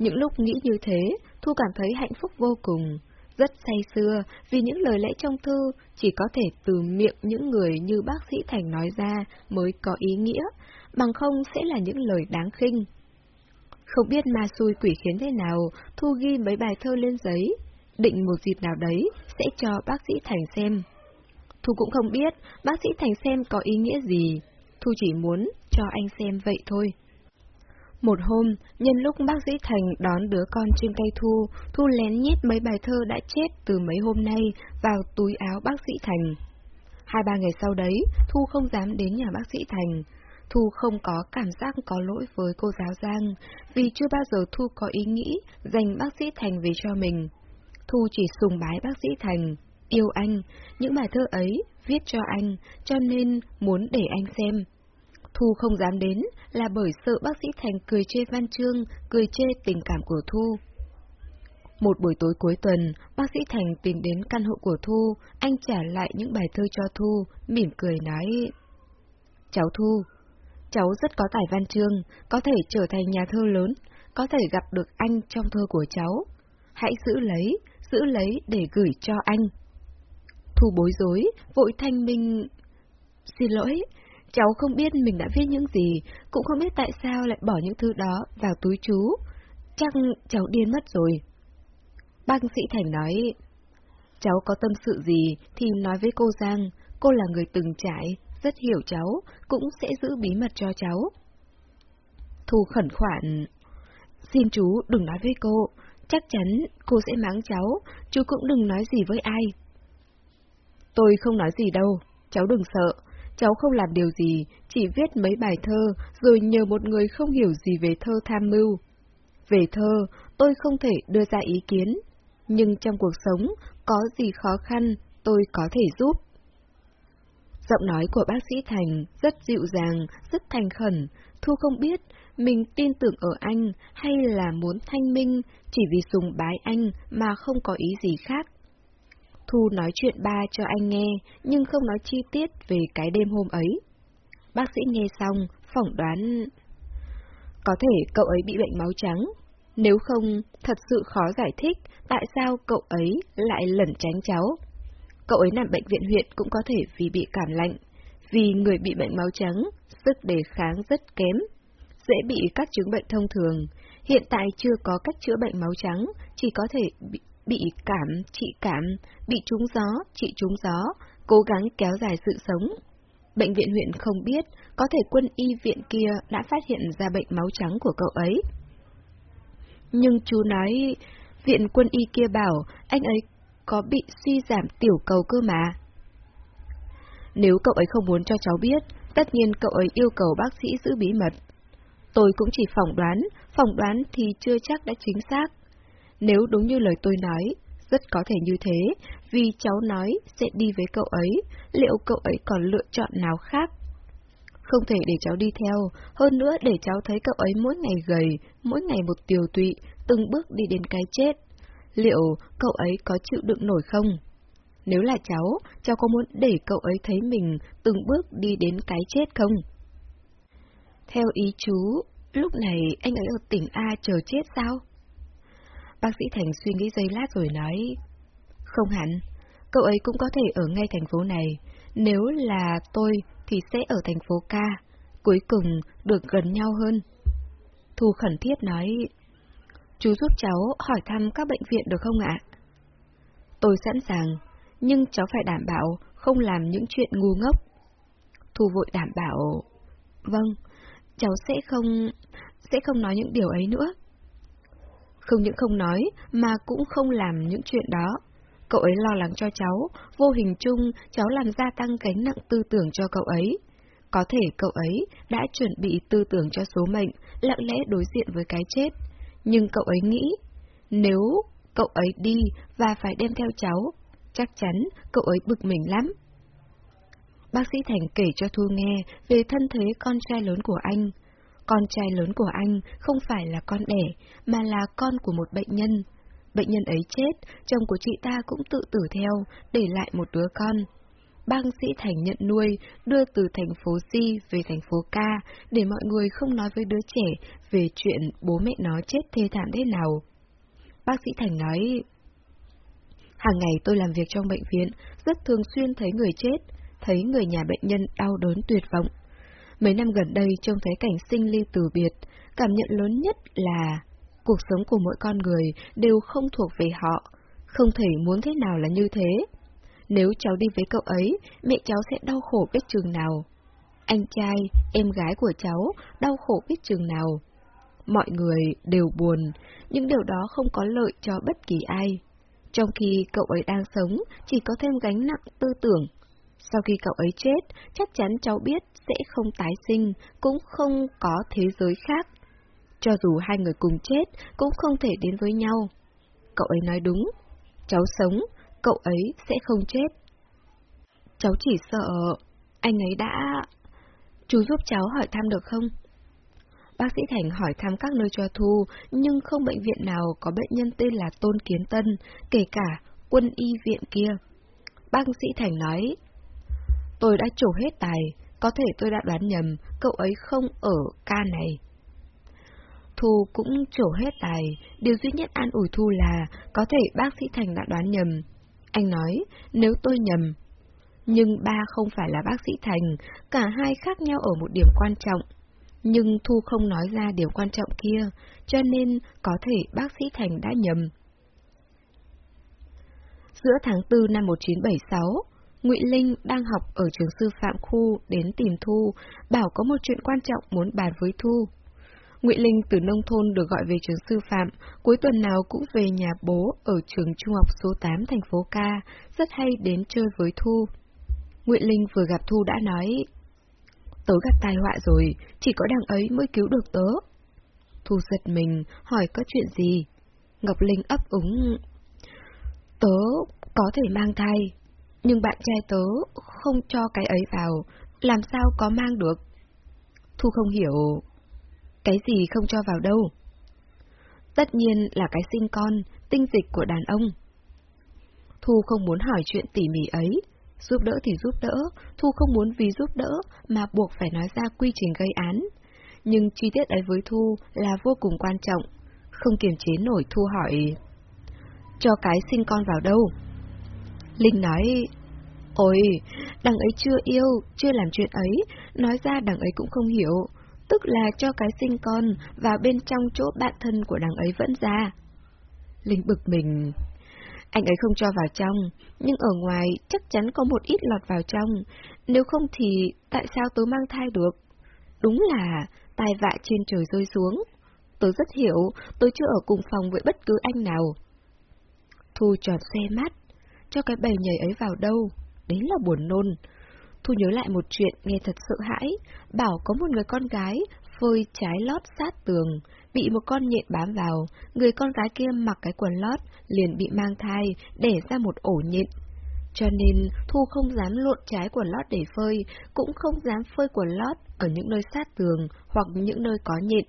Những lúc nghĩ như thế, Thu cảm thấy hạnh phúc vô cùng, rất say xưa vì những lời lẽ trong thư chỉ có thể từ miệng những người như bác sĩ Thành nói ra mới có ý nghĩa, bằng không sẽ là những lời đáng khinh. Không biết ma xui quỷ khiến thế nào, Thu ghi mấy bài thơ lên giấy, định một dịp nào đấy sẽ cho bác sĩ Thành xem. Thu cũng không biết bác sĩ Thành xem có ý nghĩa gì, Thu chỉ muốn cho anh xem vậy thôi. Một hôm, nhân lúc bác sĩ Thành đón đứa con trên tay Thu, Thu lén nhét mấy bài thơ đã chết từ mấy hôm nay vào túi áo bác sĩ Thành. Hai ba ngày sau đấy, Thu không dám đến nhà bác sĩ Thành. Thu không có cảm giác có lỗi với cô giáo Giang, vì chưa bao giờ Thu có ý nghĩ dành bác sĩ Thành về cho mình. Thu chỉ sùng bái bác sĩ Thành, yêu anh, những bài thơ ấy viết cho anh, cho nên muốn để anh xem. Thu không dám đến là bởi sợ bác sĩ Thành cười chê văn chương, cười chê tình cảm của Thu. Một buổi tối cuối tuần, bác sĩ Thành tìm đến căn hộ của Thu, anh trả lại những bài thơ cho Thu, mỉm cười nói. Cháu Thu, cháu rất có tài văn chương, có thể trở thành nhà thơ lớn, có thể gặp được anh trong thơ của cháu. Hãy giữ lấy, giữ lấy để gửi cho anh. Thu bối rối, vội thanh minh... Xin lỗi, cháu không biết mình đã viết những gì, cũng không biết tại sao lại bỏ những thứ đó vào túi chú. Chắc cháu điên mất rồi. Bác sĩ Thành nói, cháu có tâm sự gì thì nói với cô Giang, cô là người từng trải, rất hiểu cháu, cũng sẽ giữ bí mật cho cháu. Thu khẩn khoản, xin chú đừng nói với cô, chắc chắn cô sẽ mắng cháu, chú cũng đừng nói gì với ai. Tôi không nói gì đâu, cháu đừng sợ, cháu không làm điều gì, chỉ viết mấy bài thơ, rồi nhờ một người không hiểu gì về thơ tham mưu. Về thơ, tôi không thể đưa ra ý kiến, nhưng trong cuộc sống, có gì khó khăn, tôi có thể giúp. Giọng nói của bác sĩ Thành rất dịu dàng, rất thành khẩn, Thu không biết mình tin tưởng ở anh hay là muốn thanh minh chỉ vì sùng bái anh mà không có ý gì khác. Thu nói chuyện ba cho anh nghe, nhưng không nói chi tiết về cái đêm hôm ấy. Bác sĩ nghe xong, phỏng đoán... Có thể cậu ấy bị bệnh máu trắng. Nếu không, thật sự khó giải thích tại sao cậu ấy lại lẩn tránh cháu. Cậu ấy nằm bệnh viện huyện cũng có thể vì bị cảm lạnh, vì người bị bệnh máu trắng, sức đề kháng rất kém, dễ bị các chứng bệnh thông thường. Hiện tại chưa có cách chữa bệnh máu trắng, chỉ có thể bị, bị cảm, trị cảm, bị trúng gió, trị trúng gió, cố gắng kéo dài sự sống. Bệnh viện huyện không biết, có thể quân y viện kia đã phát hiện ra bệnh máu trắng của cậu ấy. Nhưng chú nói, viện quân y kia bảo anh ấy có bị suy giảm tiểu cầu cơ mà. Nếu cậu ấy không muốn cho cháu biết, tất nhiên cậu ấy yêu cầu bác sĩ giữ bí mật. Tôi cũng chỉ phỏng đoán, phỏng đoán thì chưa chắc đã chính xác. Nếu đúng như lời tôi nói, rất có thể như thế, vì cháu nói sẽ đi với cậu ấy, liệu cậu ấy còn lựa chọn nào khác? Không thể để cháu đi theo, hơn nữa để cháu thấy cậu ấy mỗi ngày gầy, mỗi ngày một tiều tụy, từng bước đi đến cái chết. Liệu cậu ấy có chịu đựng nổi không? Nếu là cháu, cháu có muốn để cậu ấy thấy mình từng bước đi đến cái chết không? Theo ý chú, lúc này anh ấy ở tỉnh A chờ chết sao? Bác sĩ Thành suy nghĩ giây lát rồi nói, không hẳn, cậu ấy cũng có thể ở ngay thành phố này, nếu là tôi thì sẽ ở thành phố Ca, cuối cùng được gần nhau hơn. Thu khẩn thiết nói, chú giúp cháu hỏi thăm các bệnh viện được không ạ? Tôi sẵn sàng, nhưng cháu phải đảm bảo không làm những chuyện ngu ngốc. Thu vội đảm bảo, vâng, cháu sẽ không, sẽ không nói những điều ấy nữa. Không những không nói, mà cũng không làm những chuyện đó. Cậu ấy lo lắng cho cháu, vô hình chung cháu làm gia tăng gánh nặng tư tưởng cho cậu ấy. Có thể cậu ấy đã chuẩn bị tư tưởng cho số mệnh, lặng lẽ đối diện với cái chết. Nhưng cậu ấy nghĩ, nếu cậu ấy đi và phải đem theo cháu, chắc chắn cậu ấy bực mình lắm. Bác sĩ Thành kể cho Thu nghe về thân thế con trai lớn của anh. Con trai lớn của anh không phải là con đẻ, mà là con của một bệnh nhân. Bệnh nhân ấy chết, chồng của chị ta cũng tự tử theo, để lại một đứa con. Bác sĩ Thành nhận nuôi, đưa từ thành phố C về thành phố Ca, để mọi người không nói với đứa trẻ về chuyện bố mẹ nó chết thê thảm thế nào. Bác sĩ Thành nói, Hàng ngày tôi làm việc trong bệnh viện, rất thường xuyên thấy người chết, thấy người nhà bệnh nhân đau đớn tuyệt vọng. Mấy năm gần đây trông thấy cảnh sinh ly từ biệt, cảm nhận lớn nhất là cuộc sống của mỗi con người đều không thuộc về họ, không thể muốn thế nào là như thế. Nếu cháu đi với cậu ấy, mẹ cháu sẽ đau khổ biết chừng nào. Anh trai, em gái của cháu đau khổ biết chừng nào. Mọi người đều buồn, nhưng điều đó không có lợi cho bất kỳ ai. Trong khi cậu ấy đang sống, chỉ có thêm gánh nặng tư tưởng. Sau khi cậu ấy chết, chắc chắn cháu biết sẽ không tái sinh, cũng không có thế giới khác. Cho dù hai người cùng chết, cũng không thể đến với nhau. Cậu ấy nói đúng. Cháu sống, cậu ấy sẽ không chết. Cháu chỉ sợ anh ấy đã... Chú giúp cháu hỏi thăm được không? Bác sĩ Thành hỏi thăm các nơi cho Thu, nhưng không bệnh viện nào có bệnh nhân tên là Tôn Kiến Tân, kể cả quân y viện kia. Bác sĩ Thành nói, tôi đã trổ hết tài, có thể tôi đã đoán nhầm, cậu ấy không ở ca này. Thu cũng trổ hết tài, điều duy nhất an ủi Thu là có thể bác sĩ Thành đã đoán nhầm. Anh nói, nếu tôi nhầm. Nhưng ba không phải là bác sĩ Thành, cả hai khác nhau ở một điểm quan trọng. Nhưng Thu không nói ra điều quan trọng kia, cho nên có thể bác sĩ Thành đã nhầm. Giữa tháng 4 năm 1976, Ngụy Linh đang học ở trường sư phạm khu đến tìm Thu, bảo có một chuyện quan trọng muốn bàn với Thu. Ngụy Linh từ nông thôn được gọi về trường sư phạm, cuối tuần nào cũng về nhà bố ở trường trung học số 8 thành phố Ca, rất hay đến chơi với Thu. Ngụy Linh vừa gặp Thu đã nói, Tớ gặp tai họa rồi, chỉ có đằng ấy mới cứu được tớ. Thu giật mình, hỏi có chuyện gì? Ngọc Linh ấp úng. Tớ có thể mang thai, nhưng bạn trai tớ không cho cái ấy vào, làm sao có mang được? Thu không hiểu. Cái gì không cho vào đâu? Tất nhiên là cái sinh con, tinh dịch của đàn ông. Thu không muốn hỏi chuyện tỉ mỉ ấy, Giúp đỡ thì giúp đỡ, Thu không muốn vì giúp đỡ mà buộc phải nói ra quy trình gây án. Nhưng chi tiết ấy với Thu là vô cùng quan trọng. Không kiềm chế nổi Thu hỏi. Cho cái sinh con vào đâu? Linh nói, Ôi, đằng ấy chưa yêu, chưa làm chuyện ấy, nói ra đằng ấy cũng không hiểu. Tức là cho cái sinh con vào bên trong chỗ bạn thân của đằng ấy vẫn ra. Linh bực mình, anh ấy không cho vào trong, nhưng ở ngoài chắc chắn có một ít lọt vào trong, nếu không thì tại sao tớ mang thai được? Đúng là tai vạ trên trời rơi xuống. Tớ rất hiểu, tớ chưa ở cùng phòng với bất cứ anh nào. Thu tròn xe mắt, cho cái bầy nhảy ấy vào đâu, đấy là buồn nôn. Thu nhớ lại một chuyện nghe thật sợ hãi, bảo có một người con gái phơi trái lót sát tường, bị một con nhện bám vào, người con gái kia mặc cái quần lót, liền bị mang thai, để ra một ổ nhện. Cho nên, Thu không dám lộn trái quần lót để phơi, cũng không dám phơi quần lót ở những nơi sát tường hoặc những nơi có nhện.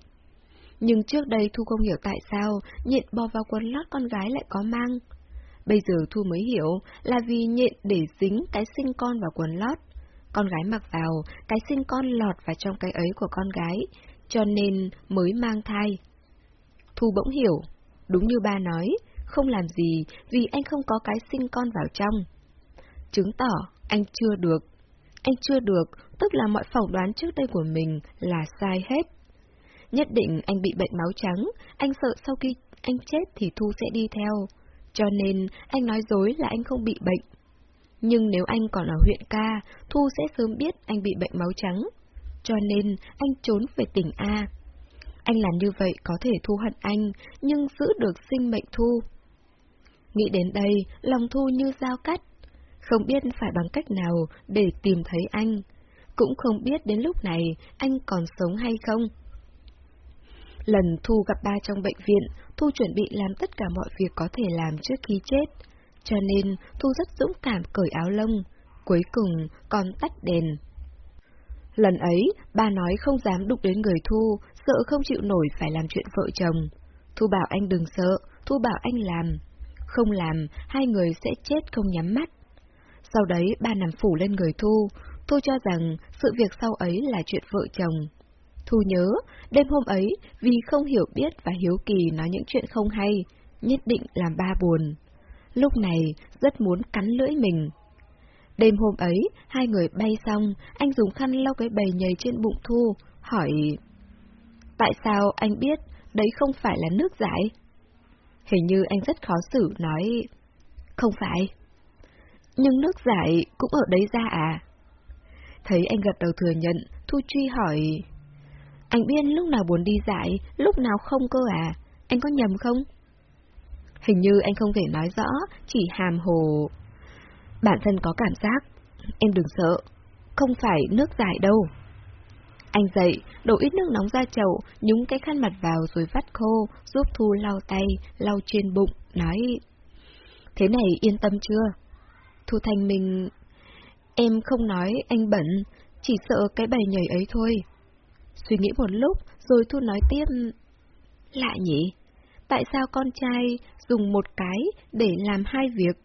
Nhưng trước đây Thu không hiểu tại sao nhện bò vào quần lót con gái lại có mang. Bây giờ Thu mới hiểu là vì nhện để dính cái sinh con vào quần lót. Con gái mặc vào, cái sinh con lọt vào trong cái ấy của con gái, cho nên mới mang thai. Thu bỗng hiểu, đúng như ba nói, không làm gì vì anh không có cái sinh con vào trong. Chứng tỏ anh chưa được. Anh chưa được, tức là mọi phỏng đoán trước đây của mình là sai hết. Nhất định anh bị bệnh máu trắng, anh sợ sau khi anh chết thì Thu sẽ đi theo. Cho nên anh nói dối là anh không bị bệnh. Nhưng nếu anh còn ở huyện ca, Thu sẽ sớm biết anh bị bệnh máu trắng, cho nên anh trốn về tỉnh A. Anh làm như vậy có thể thu hận anh, nhưng giữ được sinh mệnh Thu. Nghĩ đến đây, lòng Thu như dao cắt. Không biết phải bằng cách nào để tìm thấy anh. Cũng không biết đến lúc này anh còn sống hay không. Lần Thu gặp ba trong bệnh viện, Thu chuẩn bị làm tất cả mọi việc có thể làm trước khi chết. cho nên Thu rất dũng cảm cởi áo lông, cuối cùng còn tắt đèn. Lần ấy, ba nói không dám đụng đến người Thu, sợ không chịu nổi phải làm chuyện vợ chồng. Thu bảo anh đừng sợ, Thu bảo anh làm. Không làm, hai người sẽ chết không nhắm mắt. Sau đấy, ba nằm phủ lên người Thu, Thu cho rằng sự việc sau ấy là chuyện vợ chồng. Thu nhớ, đêm hôm ấy, vì không hiểu biết và hiếu kỳ nói những chuyện không hay, nhất định làm ba buồn. Lúc này, rất muốn cắn lưỡi mình. Đêm hôm ấy, hai người bay xong, anh dùng khăn lau cái bầy nhầy trên bụng Thu, hỏi... Tại sao anh biết đấy không phải là nước giải? Hình như anh rất khó xử nói... Không phải. Nhưng nước giải cũng ở đấy ra à? Thấy anh gật đầu thừa nhận, Thu truy hỏi... Anh biết lúc nào buồn đi giải, lúc nào không cơ à? Anh có nhầm không? Hình như anh không thể nói rõ, chỉ hàm hồ. Bản thân có cảm giác, em đừng sợ, không phải nước giải đâu. Anh dậy, đổ ít nước nóng ra chậu, nhúng cái khăn mặt vào rồi vắt khô, giúp Thu lau tay, lau trên bụng, nói... Thế này yên tâm chưa? Thu Thanh mình, Em không nói anh bẩn, chỉ sợ cái bài nhảy ấy thôi. Suy nghĩ một lúc, rồi Thu nói tiếp... Lạ nhỉ? Tại sao con trai dùng một cái để làm hai việc?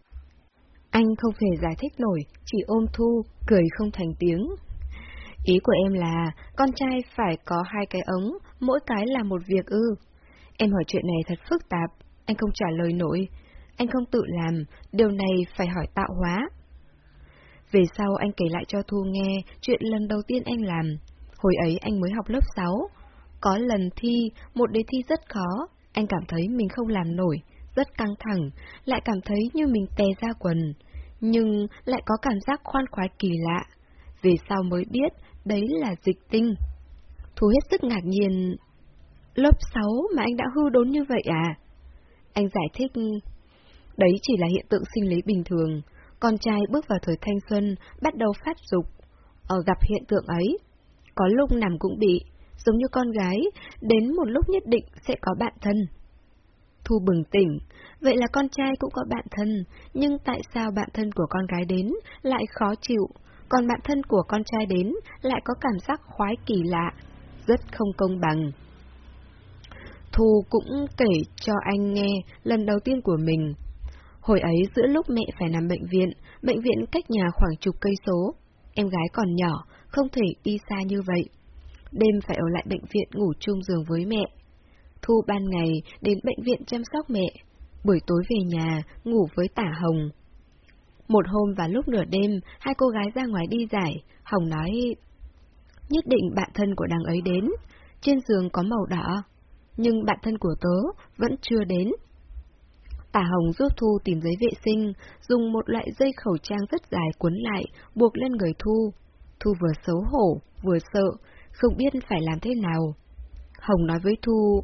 Anh không thể giải thích nổi, chỉ ôm Thu, cười không thành tiếng. Ý của em là, con trai phải có hai cái ống, mỗi cái là một việc ư. Em hỏi chuyện này thật phức tạp, anh không trả lời nổi. Anh không tự làm, điều này phải hỏi tạo hóa. Về sau anh kể lại cho Thu nghe chuyện lần đầu tiên anh làm. Hồi ấy anh mới học lớp 6. Có lần thi, một đề thi rất khó, anh cảm thấy mình không làm nổi, rất căng thẳng, lại cảm thấy như mình tè ra quần, nhưng lại có cảm giác khoan khoái kỳ lạ. Về sau mới biết, đấy là dịch tinh. Thu hết sức ngạc nhiên. Lớp 6 mà anh đã hư đốn như vậy à? Anh giải thích, đấy chỉ là hiện tượng sinh lý bình thường. Con trai bước vào thời thanh xuân, bắt đầu phát dục. Ở gặp hiện tượng ấy, có lúc nằm cũng bị, giống như con gái, đến một lúc nhất định sẽ có bạn thân. Thu bừng tỉnh, vậy là con trai cũng có bạn thân, nhưng tại sao bạn thân của con gái đến lại khó chịu, còn bạn thân của con trai đến lại có cảm giác khoái kỳ lạ, rất không công bằng. Thu cũng kể cho anh nghe lần đầu tiên của mình. Hồi ấy giữa lúc mẹ phải nằm bệnh viện, bệnh viện cách nhà khoảng chục cây số. Em gái còn nhỏ, không thể đi xa như vậy. Đêm phải ở lại bệnh viện ngủ chung giường với mẹ. Thu ban ngày đến bệnh viện chăm sóc mẹ, buổi tối về nhà ngủ với tả Hồng. Một hôm vào lúc nửa đêm, hai cô gái ra ngoài đi giải, Hồng nói... Nhất định bạn thân của đằng ấy đến, trên giường có màu đỏ, nhưng bạn thân của tớ vẫn chưa đến. Tả Hồng giúp Thu tìm giấy vệ sinh, dùng một loại dây khẩu trang rất dài cuốn lại, buộc lên người Thu. Thu vừa xấu hổ, vừa sợ, không biết phải làm thế nào. Hồng nói với Thu,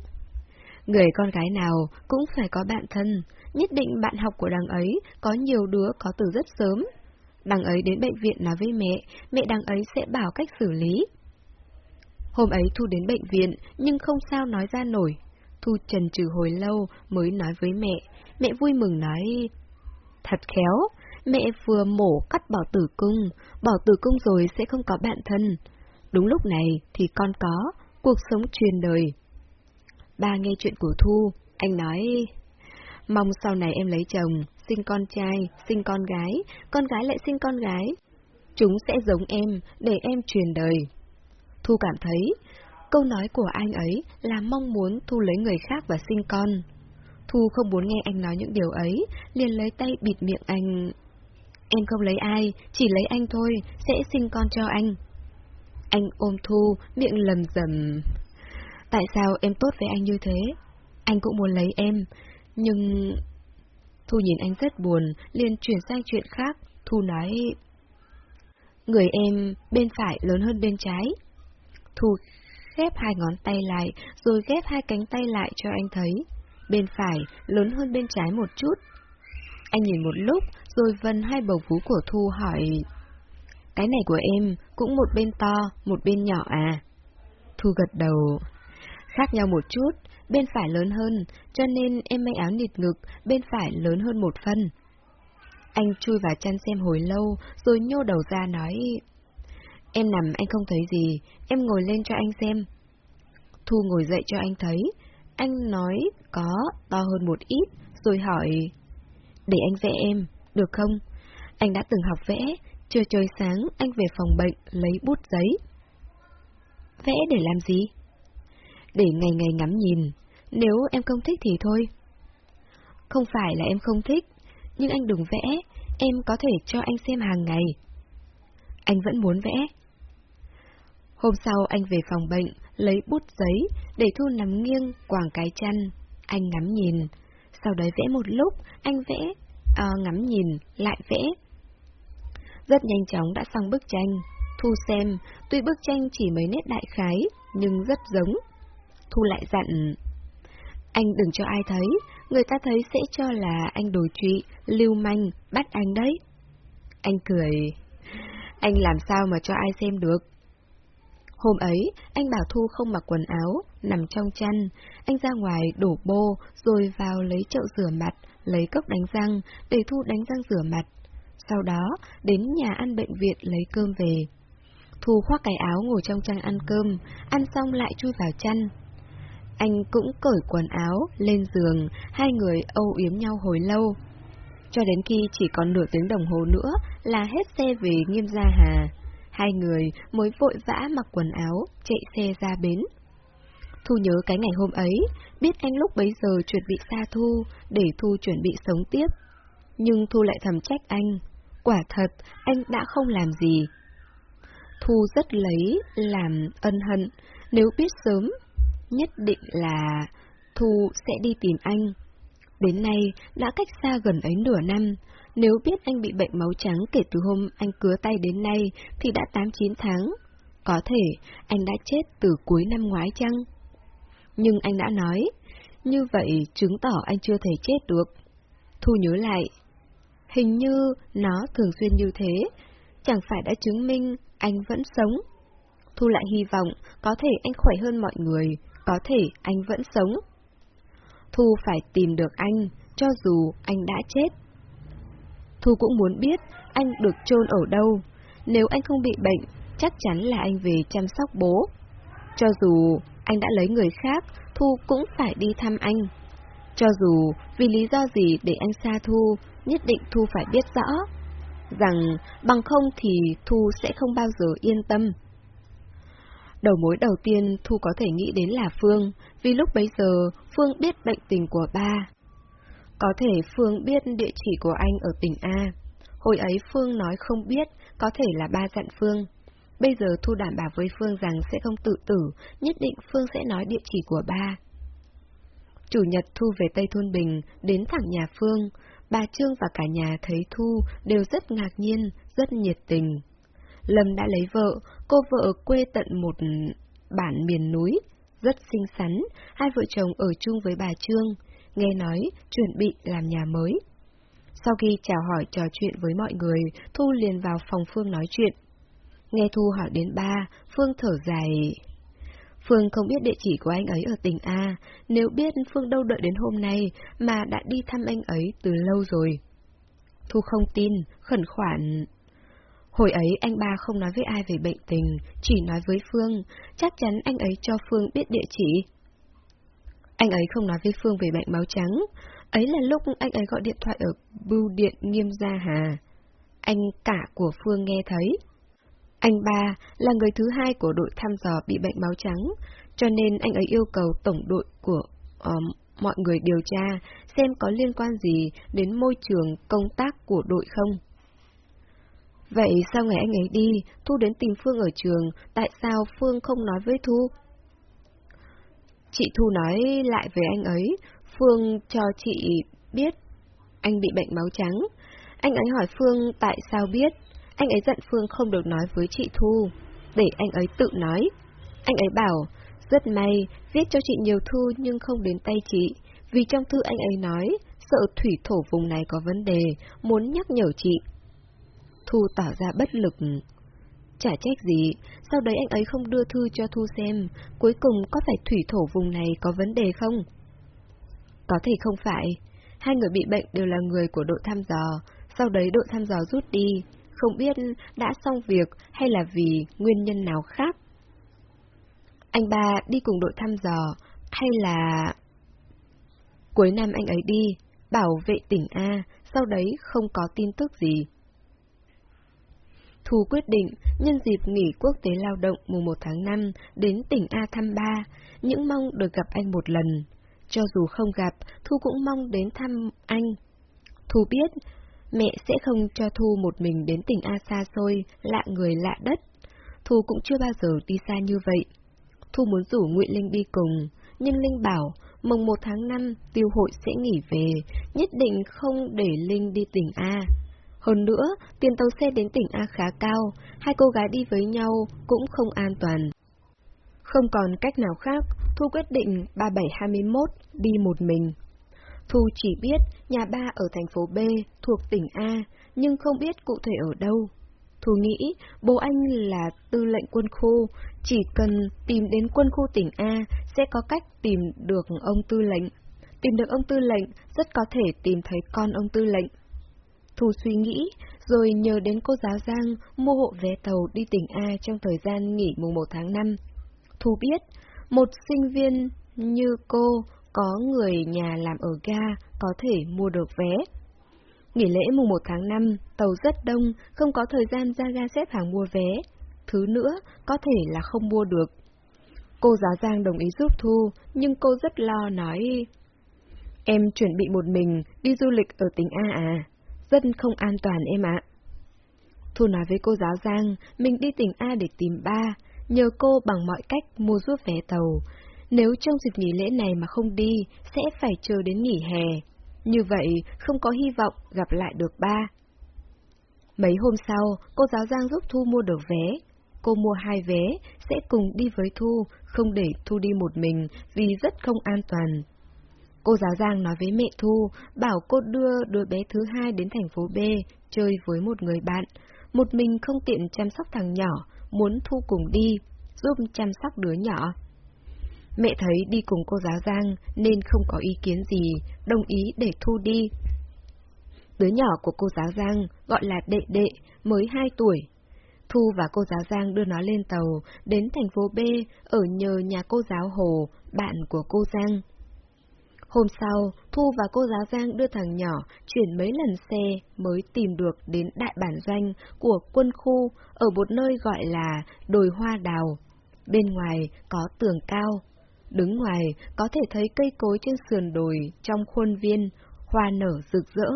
người con gái nào cũng phải có bạn thân, nhất định bạn học của đằng ấy có nhiều đứa có từ rất sớm. Đằng ấy đến bệnh viện nói với mẹ, mẹ đằng ấy sẽ bảo cách xử lý. Hôm ấy Thu đến bệnh viện, nhưng không sao nói ra nổi. Thu trần trừ hồi lâu mới nói với mẹ, mẹ vui mừng nói, thật khéo, mẹ vừa mổ cắt bỏ tử cung, bỏ tử cung rồi sẽ không có bạn thân. Đúng lúc này thì con có, cuộc sống truyền đời. Ba nghe chuyện của Thu, anh nói, mong sau này em lấy chồng, sinh con trai, sinh con gái, con gái lại sinh con gái. Chúng sẽ giống em, để em truyền đời. Thu cảm thấy, câu nói của anh ấy là mong muốn Thu lấy người khác và sinh con. Thu không muốn nghe anh nói những điều ấy, liền lấy tay bịt miệng anh. Em không lấy ai, chỉ lấy anh thôi, sẽ sinh con cho anh. Anh ôm Thu, miệng lầm rầm. Tại sao em tốt với anh như thế? Anh cũng muốn lấy em, nhưng... Thu nhìn anh rất buồn, liền chuyển sang chuyện khác. Thu nói... Người em bên phải lớn hơn bên trái. Thu ghép hai ngón tay lại, rồi ghép hai cánh tay lại cho anh thấy. Bên phải lớn hơn bên trái một chút. Anh nhìn một lúc, rồi vần hai bầu vú của Thu hỏi... Cái này của em cũng một bên to, một bên nhỏ à? Thu gật đầu. Khác nhau một chút, bên phải lớn hơn, cho nên em may áo nịt ngực, bên phải lớn hơn một phân. Anh chui vào chăn xem hồi lâu, rồi nhô đầu ra nói... Em nằm anh không thấy gì, em ngồi lên cho anh xem. Thu ngồi dậy cho anh thấy. Anh nói có, to hơn một ít, rồi hỏi... Để anh vẽ em, được không? Anh đã từng học vẽ, chưa trời sáng anh về phòng bệnh lấy bút giấy. Vẽ để làm gì? Để ngày ngày ngắm nhìn, nếu em không thích thì thôi. Không phải là em không thích, nhưng anh đừng vẽ, em có thể cho anh xem hàng ngày. Anh vẫn muốn vẽ. Hôm sau anh về phòng bệnh, lấy bút giấy, để Thu nằm nghiêng, quàng cái chăn. Anh ngắm nhìn. Sau đấy vẽ một lúc, anh vẽ, à, ngắm nhìn, lại vẽ. Rất nhanh chóng đã xong bức tranh. Thu xem, tuy bức tranh chỉ mấy nét đại khái, nhưng rất giống. Thu lại dặn, anh đừng cho ai thấy, người ta thấy sẽ cho là anh đồ trụy, lưu manh, bắt anh đấy. Anh cười, anh làm sao mà cho ai xem được. Hôm ấy, anh bảo Thu không mặc quần áo, nằm trong chăn. Anh ra ngoài đổ bô, rồi vào lấy chậu rửa mặt, lấy cốc đánh răng, để Thu đánh răng rửa mặt. Sau đó, đến nhà ăn bệnh viện lấy cơm về. Thu khoác cái áo ngồi trong trang ăn cơm, ăn xong lại chui vào chăn. Anh cũng cởi quần áo, lên giường, hai người âu yếm nhau hồi lâu. Cho đến khi chỉ còn nửa tiếng đồng hồ nữa là hết xe về Nghiêm Gia Hà. Hai người mới vội vã mặc quần áo, chạy xe ra bến. Thu nhớ cái ngày hôm ấy, biết anh lúc bấy giờ chuẩn bị xa Thu, để Thu chuẩn bị sống tiếp. Nhưng Thu lại thầm trách anh. Quả thật, anh đã không làm gì. Thu rất lấy, làm ân hận, nếu biết sớm, nhất định là Thu sẽ đi tìm anh. Đến nay, đã cách xa gần ấy nửa năm, nếu biết anh bị bệnh máu trắng kể từ hôm anh cứa tay đến nay thì đã 8-9 tháng. Có thể anh đã chết từ cuối năm ngoái chăng? Nhưng anh đã nói, như vậy chứng tỏ anh chưa thể chết được. Thu nhớ lại, hình như nó thường xuyên như thế, chẳng phải đã chứng minh anh vẫn sống. Thu lại hy vọng có thể anh khỏe hơn mọi người, có thể anh vẫn sống. Thu phải tìm được anh, cho dù anh đã chết. Thu cũng muốn biết anh được chôn ở đâu. Nếu anh không bị bệnh, chắc chắn là anh về chăm sóc bố. Cho dù anh đã lấy người khác, Thu cũng phải đi thăm anh. Cho dù vì lý do gì để anh xa Thu, nhất định Thu phải biết rõ. Rằng bằng không thì Thu sẽ không bao giờ yên tâm. Đầu mối đầu tiên Thu có thể nghĩ đến là Phương, vì lúc bấy giờ Phương biết bệnh tình của ba. Có thể Phương biết địa chỉ của anh ở tỉnh A. Hồi ấy Phương nói không biết, có thể là ba dặn Phương. Bây giờ Thu đảm bảo với Phương rằng sẽ không tự tử, nhất định Phương sẽ nói địa chỉ của ba. Chủ nhật Thu về Tây Thôn Bình, đến thẳng nhà Phương. Bà Trương và cả nhà thấy Thu đều rất ngạc nhiên, rất nhiệt tình. Lâm đã lấy vợ, cô vợ quê tận một bản miền núi, rất xinh xắn, hai vợ chồng ở chung với bà Trương, nghe nói chuẩn bị làm nhà mới. Sau khi chào hỏi trò chuyện với mọi người, Thu liền vào phòng Phương nói chuyện. Nghe Thu hỏi đến ba, Phương thở dài. Phương không biết địa chỉ của anh ấy ở tỉnh A, nếu biết Phương đâu đợi đến hôm nay mà đã đi thăm anh ấy từ lâu rồi. Thu không tin, khẩn khoản. Hồi ấy anh ba không nói với ai về bệnh tình, chỉ nói với Phương, chắc chắn anh ấy cho Phương biết địa chỉ. Anh ấy không nói với Phương về bệnh máu trắng, ấy là lúc anh ấy gọi điện thoại ở bưu điện Nghiêm Gia Hà. Anh cả của Phương nghe thấy. Anh ba là người thứ hai của đội thăm dò bị bệnh máu trắng, cho nên anh ấy yêu cầu tổng đội của uh, mọi người điều tra xem có liên quan gì đến môi trường công tác của đội không. Vậy sao ngày anh ấy đi, Thu đến tìm Phương ở trường, tại sao Phương không nói với Thu? Chị Thu nói lại với anh ấy, Phương cho chị biết anh bị bệnh máu trắng. Anh ấy hỏi Phương tại sao biết, anh ấy giận Phương không được nói với chị Thu, để anh ấy tự nói. Anh ấy bảo, rất may, viết cho chị nhiều thư nhưng không đến tay chị, vì trong thư anh ấy nói, sợ thủy thổ vùng này có vấn đề, muốn nhắc nhở chị. Thu tỏ ra bất lực. Chả trách gì, sau đấy anh ấy không đưa thư cho Thu xem, cuối cùng có phải thủy thổ vùng này có vấn đề không? Có thể không phải, hai người bị bệnh đều là người của đội thăm dò, sau đấy đội thăm dò rút đi, không biết đã xong việc hay là vì nguyên nhân nào khác. Anh ba đi cùng đội thăm dò, hay là... Cuối năm anh ấy đi, bảo vệ tỉnh A, sau đấy không có tin tức gì. Thu quyết định, nhân dịp nghỉ quốc tế lao động mùng 1 tháng 5 đến tỉnh A thăm ba, những mong được gặp anh một lần. Cho dù không gặp, Thu cũng mong đến thăm anh. Thu biết, mẹ sẽ không cho Thu một mình đến tỉnh A xa xôi, lạ người lạ đất. Thu cũng chưa bao giờ đi xa như vậy. Thu muốn rủ Ngụy Linh đi cùng, nhưng Linh bảo mùng 1 tháng 5 tiêu hội sẽ nghỉ về, nhất định không để Linh đi tỉnh A. Hơn nữa, tiền tàu xe đến tỉnh A khá cao, hai cô gái đi với nhau cũng không an toàn. Không còn cách nào khác, Thu quyết định 3721 đi một mình. Thu chỉ biết nhà ba ở thành phố B thuộc tỉnh A, nhưng không biết cụ thể ở đâu. Thu nghĩ bố anh là tư lệnh quân khu, chỉ cần tìm đến quân khu tỉnh A sẽ có cách tìm được ông tư lệnh. Tìm được ông tư lệnh rất có thể tìm thấy con ông tư lệnh. Thu suy nghĩ, rồi nhờ đến cô giáo Giang mua hộ vé tàu đi tỉnh A trong thời gian nghỉ mùng 1 tháng 5. Thu biết, một sinh viên như cô có người nhà làm ở ga có thể mua được vé. Nghỉ lễ mùng 1 tháng 5, tàu rất đông, không có thời gian ra ga xếp hàng mua vé. Thứ nữa, có thể là không mua được. Cô giáo Giang đồng ý giúp Thu, nhưng cô rất lo nói... Em chuẩn bị một mình đi du lịch ở tỉnh A à, rất không an toàn em ạ. Thu nói với cô giáo Giang, mình đi tỉnh A để tìm ba, nhờ cô bằng mọi cách mua giúp vé tàu. Nếu trong dịp nghỉ lễ này mà không đi, sẽ phải chờ đến nghỉ hè. Như vậy, không có hy vọng gặp lại được ba. Mấy hôm sau, cô giáo Giang giúp Thu mua được vé. Cô mua hai vé, sẽ cùng đi với Thu, không để Thu đi một mình vì rất không an toàn. Cô giáo Giang nói với mẹ Thu, bảo cô đưa đứa bé thứ hai đến thành phố B, chơi với một người bạn. Một mình không tiện chăm sóc thằng nhỏ, muốn Thu cùng đi, giúp chăm sóc đứa nhỏ. Mẹ thấy đi cùng cô giáo Giang nên không có ý kiến gì, đồng ý để Thu đi. Đứa nhỏ của cô giáo Giang gọi là đệ đệ, mới 2 tuổi. Thu và cô giáo Giang đưa nó lên tàu, đến thành phố B, ở nhờ nhà cô giáo Hồ, bạn của cô Giang. Hôm sau, Thu và cô giáo Giang đưa thằng nhỏ chuyển mấy lần xe mới tìm được đến đại bản doanh của quân khu ở một nơi gọi là đồi hoa đào. Bên ngoài có tường cao. Đứng ngoài có thể thấy cây cối trên sườn đồi trong khuôn viên, hoa nở rực rỡ,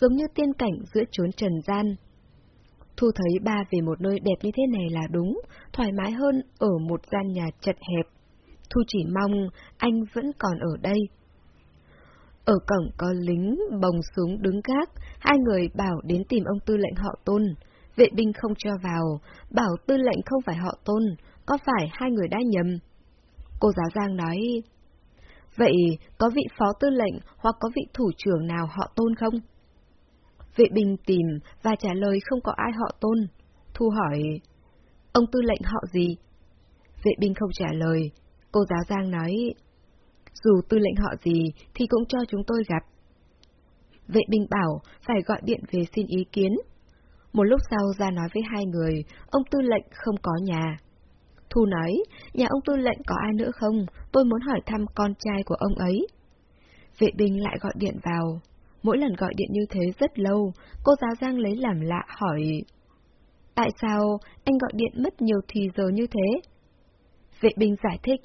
giống như tiên cảnh giữa chốn trần gian. Thu thấy ba về một nơi đẹp như thế này là đúng, thoải mái hơn ở một gian nhà chật hẹp. Thu chỉ mong anh vẫn còn ở đây. Ở cổng có lính bồng súng đứng gác, hai người bảo đến tìm ông tư lệnh họ tôn. Vệ binh không cho vào, bảo tư lệnh không phải họ tôn, có phải hai người đã nhầm? Cô giáo Giang nói, vậy có vị phó tư lệnh hoặc có vị thủ trưởng nào họ tôn không? Vệ binh tìm và trả lời không có ai họ tôn. Thu hỏi, ông tư lệnh họ gì? Vệ binh không trả lời. Cô giáo Giang nói, dù tư lệnh họ gì thì cũng cho chúng tôi gặp. Vệ binh bảo phải gọi điện về xin ý kiến. Một lúc sau ra nói với hai người, ông tư lệnh không có nhà. Thu nói, nhà ông tư lệnh có ai nữa không? Tôi muốn hỏi thăm con trai của ông ấy. Vệ binh lại gọi điện vào. Mỗi lần gọi điện như thế rất lâu, cô giáo Giang lấy làm lạ hỏi. Tại sao anh gọi điện mất nhiều thì giờ như thế? Vệ binh giải thích,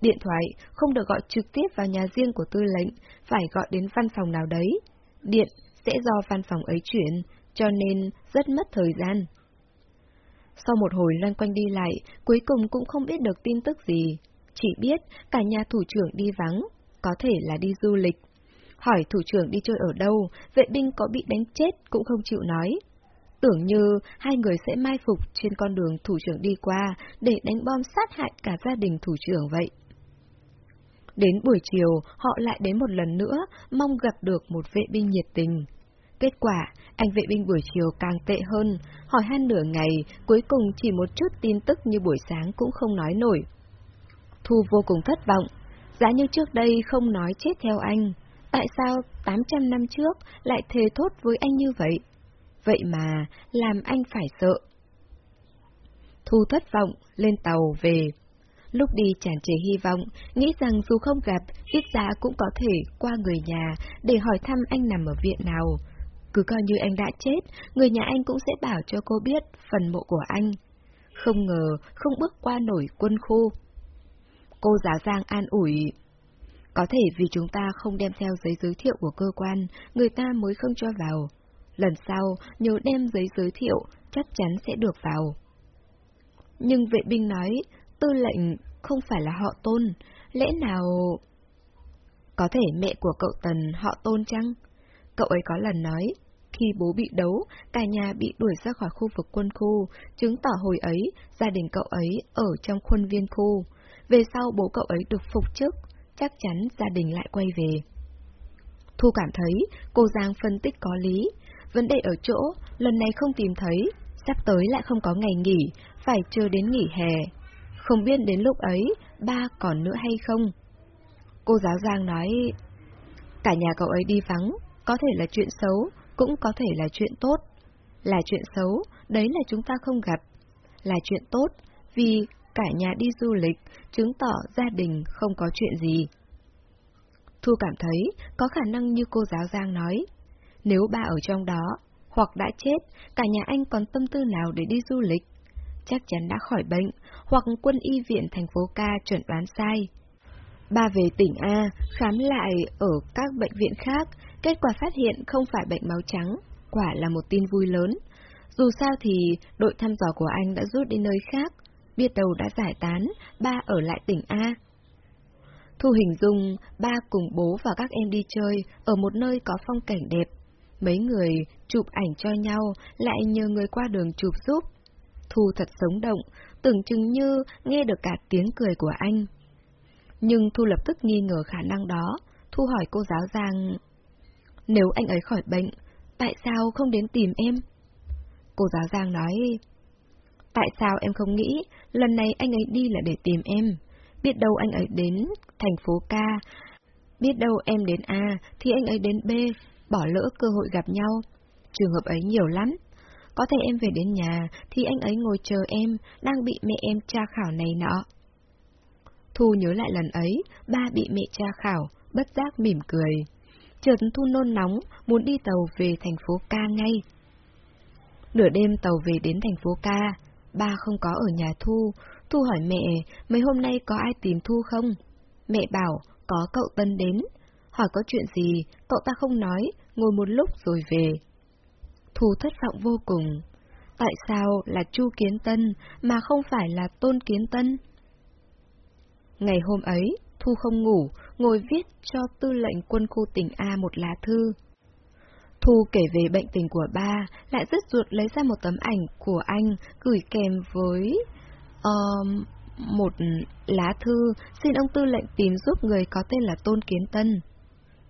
điện thoại không được gọi trực tiếp vào nhà riêng của tư lệnh, phải gọi đến văn phòng nào đấy. Điện sẽ do văn phòng ấy chuyển, cho nên rất mất thời gian. Sau một hồi loanh quanh đi lại, cuối cùng cũng không biết được tin tức gì. Chỉ biết cả nhà thủ trưởng đi vắng, có thể là đi du lịch. Hỏi thủ trưởng đi chơi ở đâu, vệ binh có bị đánh chết cũng không chịu nói. Tưởng như hai người sẽ mai phục trên con đường thủ trưởng đi qua để đánh bom sát hại cả gia đình thủ trưởng vậy. Đến buổi chiều, họ lại đến một lần nữa, mong gặp được một vệ binh nhiệt tình. Kết quả, anh vệ binh buổi chiều càng tệ hơn, hỏi han nửa ngày, cuối cùng chỉ một chút tin tức như buổi sáng cũng không nói nổi. Thu vô cùng thất vọng, giá như trước đây không nói chết theo anh, tại sao 800 năm trước lại thề thốt với anh như vậy? Vậy mà, làm anh phải sợ. Thu thất vọng, lên tàu về. Lúc đi tràn trề hy vọng, nghĩ rằng dù không gặp, ít ra cũng có thể qua người nhà để hỏi thăm anh nằm ở viện nào. Cứ coi như anh đã chết, người nhà anh cũng sẽ bảo cho cô biết phần mộ của anh. Không ngờ, không bước qua nổi quân khu. Cô giáo Giang an ủi. Có thể vì chúng ta không đem theo giấy giới thiệu của cơ quan, người ta mới không cho vào. Lần sau, nhớ đem giấy giới thiệu, chắc chắn sẽ được vào. Nhưng vệ binh nói, tư lệnh không phải là họ tôn, lẽ nào... Có thể mẹ của cậu Tần họ tôn chăng? Cậu ấy có lần nói, khi bố bị đấu, cả nhà bị đuổi ra khỏi khu vực quân khu, chứng tỏ hồi ấy gia đình cậu ấy ở trong khuôn viên khu. Về sau bố cậu ấy được phục chức, chắc chắn gia đình lại quay về. Thu cảm thấy cô Giang phân tích có lý. Vấn đề ở chỗ, lần này không tìm thấy, sắp tới lại không có ngày nghỉ, phải chờ đến nghỉ hè. Không biết đến lúc ấy, ba còn nữa hay không? Cô giáo Giang nói, cả nhà cậu ấy đi vắng, có thể là chuyện xấu, cũng có thể là chuyện tốt. Là chuyện xấu, đấy là chúng ta không gặp. Là chuyện tốt, vì cả nhà đi du lịch, chứng tỏ gia đình không có chuyện gì. Thu cảm thấy có khả năng như cô giáo Giang nói, nếu ba ở trong đó, hoặc đã chết, cả nhà anh còn tâm tư nào để đi du lịch? Chắc chắn đã khỏi bệnh, hoặc quân y viện thành phố ca chuẩn đoán sai. Ba về tỉnh A, khám lại ở các bệnh viện khác, kết quả phát hiện không phải bệnh máu trắng, quả là một tin vui lớn. Dù sao thì đội thăm dò của anh đã rút đi nơi khác, biết đầu đã giải tán, ba ở lại tỉnh A. Thu hình dung ba cùng bố và các em đi chơi ở một nơi có phong cảnh đẹp. Mấy người chụp ảnh cho nhau, lại nhờ người qua đường chụp giúp. Thu thật sống động, tưởng chừng như nghe được cả tiếng cười của anh. Nhưng Thu lập tức nghi ngờ khả năng đó. Thu hỏi cô giáo rằng, nếu anh ấy khỏi bệnh, tại sao không đến tìm em? Cô giáo Giang nói, tại sao em không nghĩ lần này anh ấy đi là để tìm em? Biết đâu anh ấy đến thành phố ca, biết đâu em đến A thì anh ấy đến B, bỏ lỡ cơ hội gặp nhau. Trường hợp ấy nhiều lắm. Có thể em về đến nhà thì anh ấy ngồi chờ em, đang bị mẹ em tra khảo này nọ. Thu nhớ lại lần ấy, ba bị mẹ tra khảo, bất giác mỉm cười. Chợt Thu nôn nóng, muốn đi tàu về thành phố ca ngay. Nửa đêm tàu về đến thành phố ca, ba không có ở nhà Thu. Thu hỏi mẹ, mấy hôm nay có ai tìm Thu không? Mẹ bảo, có cậu Tân đến. Hỏi có chuyện gì, cậu ta không nói, ngồi một lúc rồi về. Thu thất vọng vô cùng. Tại sao là Chu Kiến Tân mà không phải là Tôn Kiến Tân? Ngày hôm ấy, Thu không ngủ, ngồi viết cho tư lệnh quân khu tỉnh A một lá thư. Thu kể về bệnh tình của ba, lại rất ruột lấy ra một tấm ảnh của anh gửi kèm với um, một lá thư xin ông tư lệnh tìm giúp người có tên là Tôn Kiến Tân.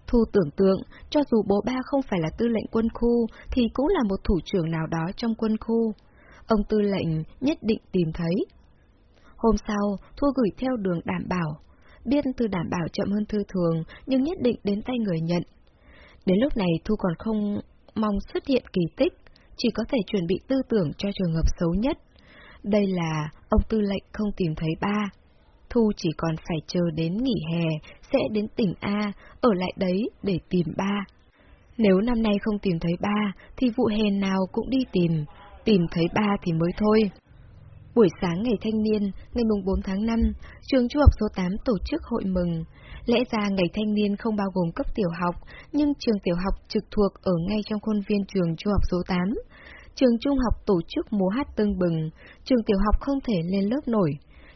Thu tưởng tượng, cho dù bố ba không phải là tư lệnh quân khu, thì cũng là một thủ trưởng nào đó trong quân khu. Ông tư lệnh nhất định tìm thấy. Hôm sau, Thu gửi theo đường đảm bảo. Biết thư đảm bảo chậm hơn thư thường, nhưng nhất định đến tay người nhận. Đến lúc này Thu còn không mong xuất hiện kỳ tích, chỉ có thể chuẩn bị tư tưởng cho trường hợp xấu nhất. Đây là ông tư lệnh không tìm thấy ba. Thu chỉ còn phải chờ đến nghỉ hè, sẽ đến tỉnh A, ở lại đấy để tìm ba. Nếu năm nay không tìm thấy ba, thì vụ hè nào cũng đi tìm, tìm thấy ba thì mới thôi. Buổi sáng ngày thanh niên, ngày mùng 4 tháng 5, trường trung học số 8 tổ chức hội mừng. Lẽ ra ngày thanh niên không bao gồm cấp tiểu học, nhưng trường tiểu học trực thuộc ở ngay trong khuôn viên trường trung học số 8. Trường trung học tổ chức múa hát tương bừng, trường tiểu học không thể lên lớp nổi,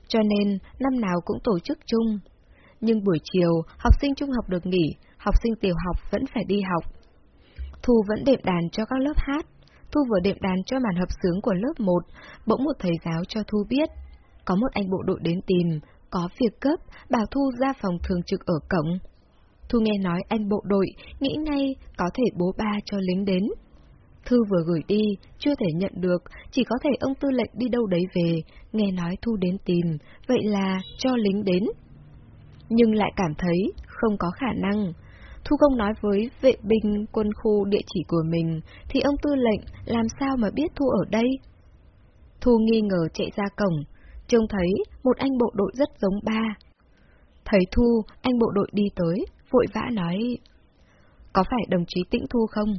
cho nên năm nào cũng tổ chức chung. Nhưng buổi chiều, học sinh trung học được nghỉ, học sinh tiểu học vẫn phải đi học. Thu vẫn đệm đàn cho các lớp hát. Thu vừa đệm đàn cho màn hợp sướng của lớp 1, bỗng một thầy giáo cho Thu biết. Có một anh bộ đội đến tìm, có việc cấp, bảo Thu ra phòng thường trực ở cổng. Thu nghe nói anh bộ đội, nghĩ ngay có thể bố ba cho lính đến. Thư vừa gửi đi, chưa thể nhận được, chỉ có thể ông tư lệnh đi đâu đấy về, nghe nói Thu đến tìm, vậy là cho lính đến. Nhưng lại cảm thấy không có khả năng. Thu không nói với vệ binh quân khu địa chỉ của mình, thì ông tư lệnh làm sao mà biết Thu ở đây? Thu nghi ngờ chạy ra cổng, trông thấy một anh bộ đội rất giống ba. Thấy Thu, anh bộ đội đi tới, vội vã nói, Có phải đồng chí Tĩnh Thu không?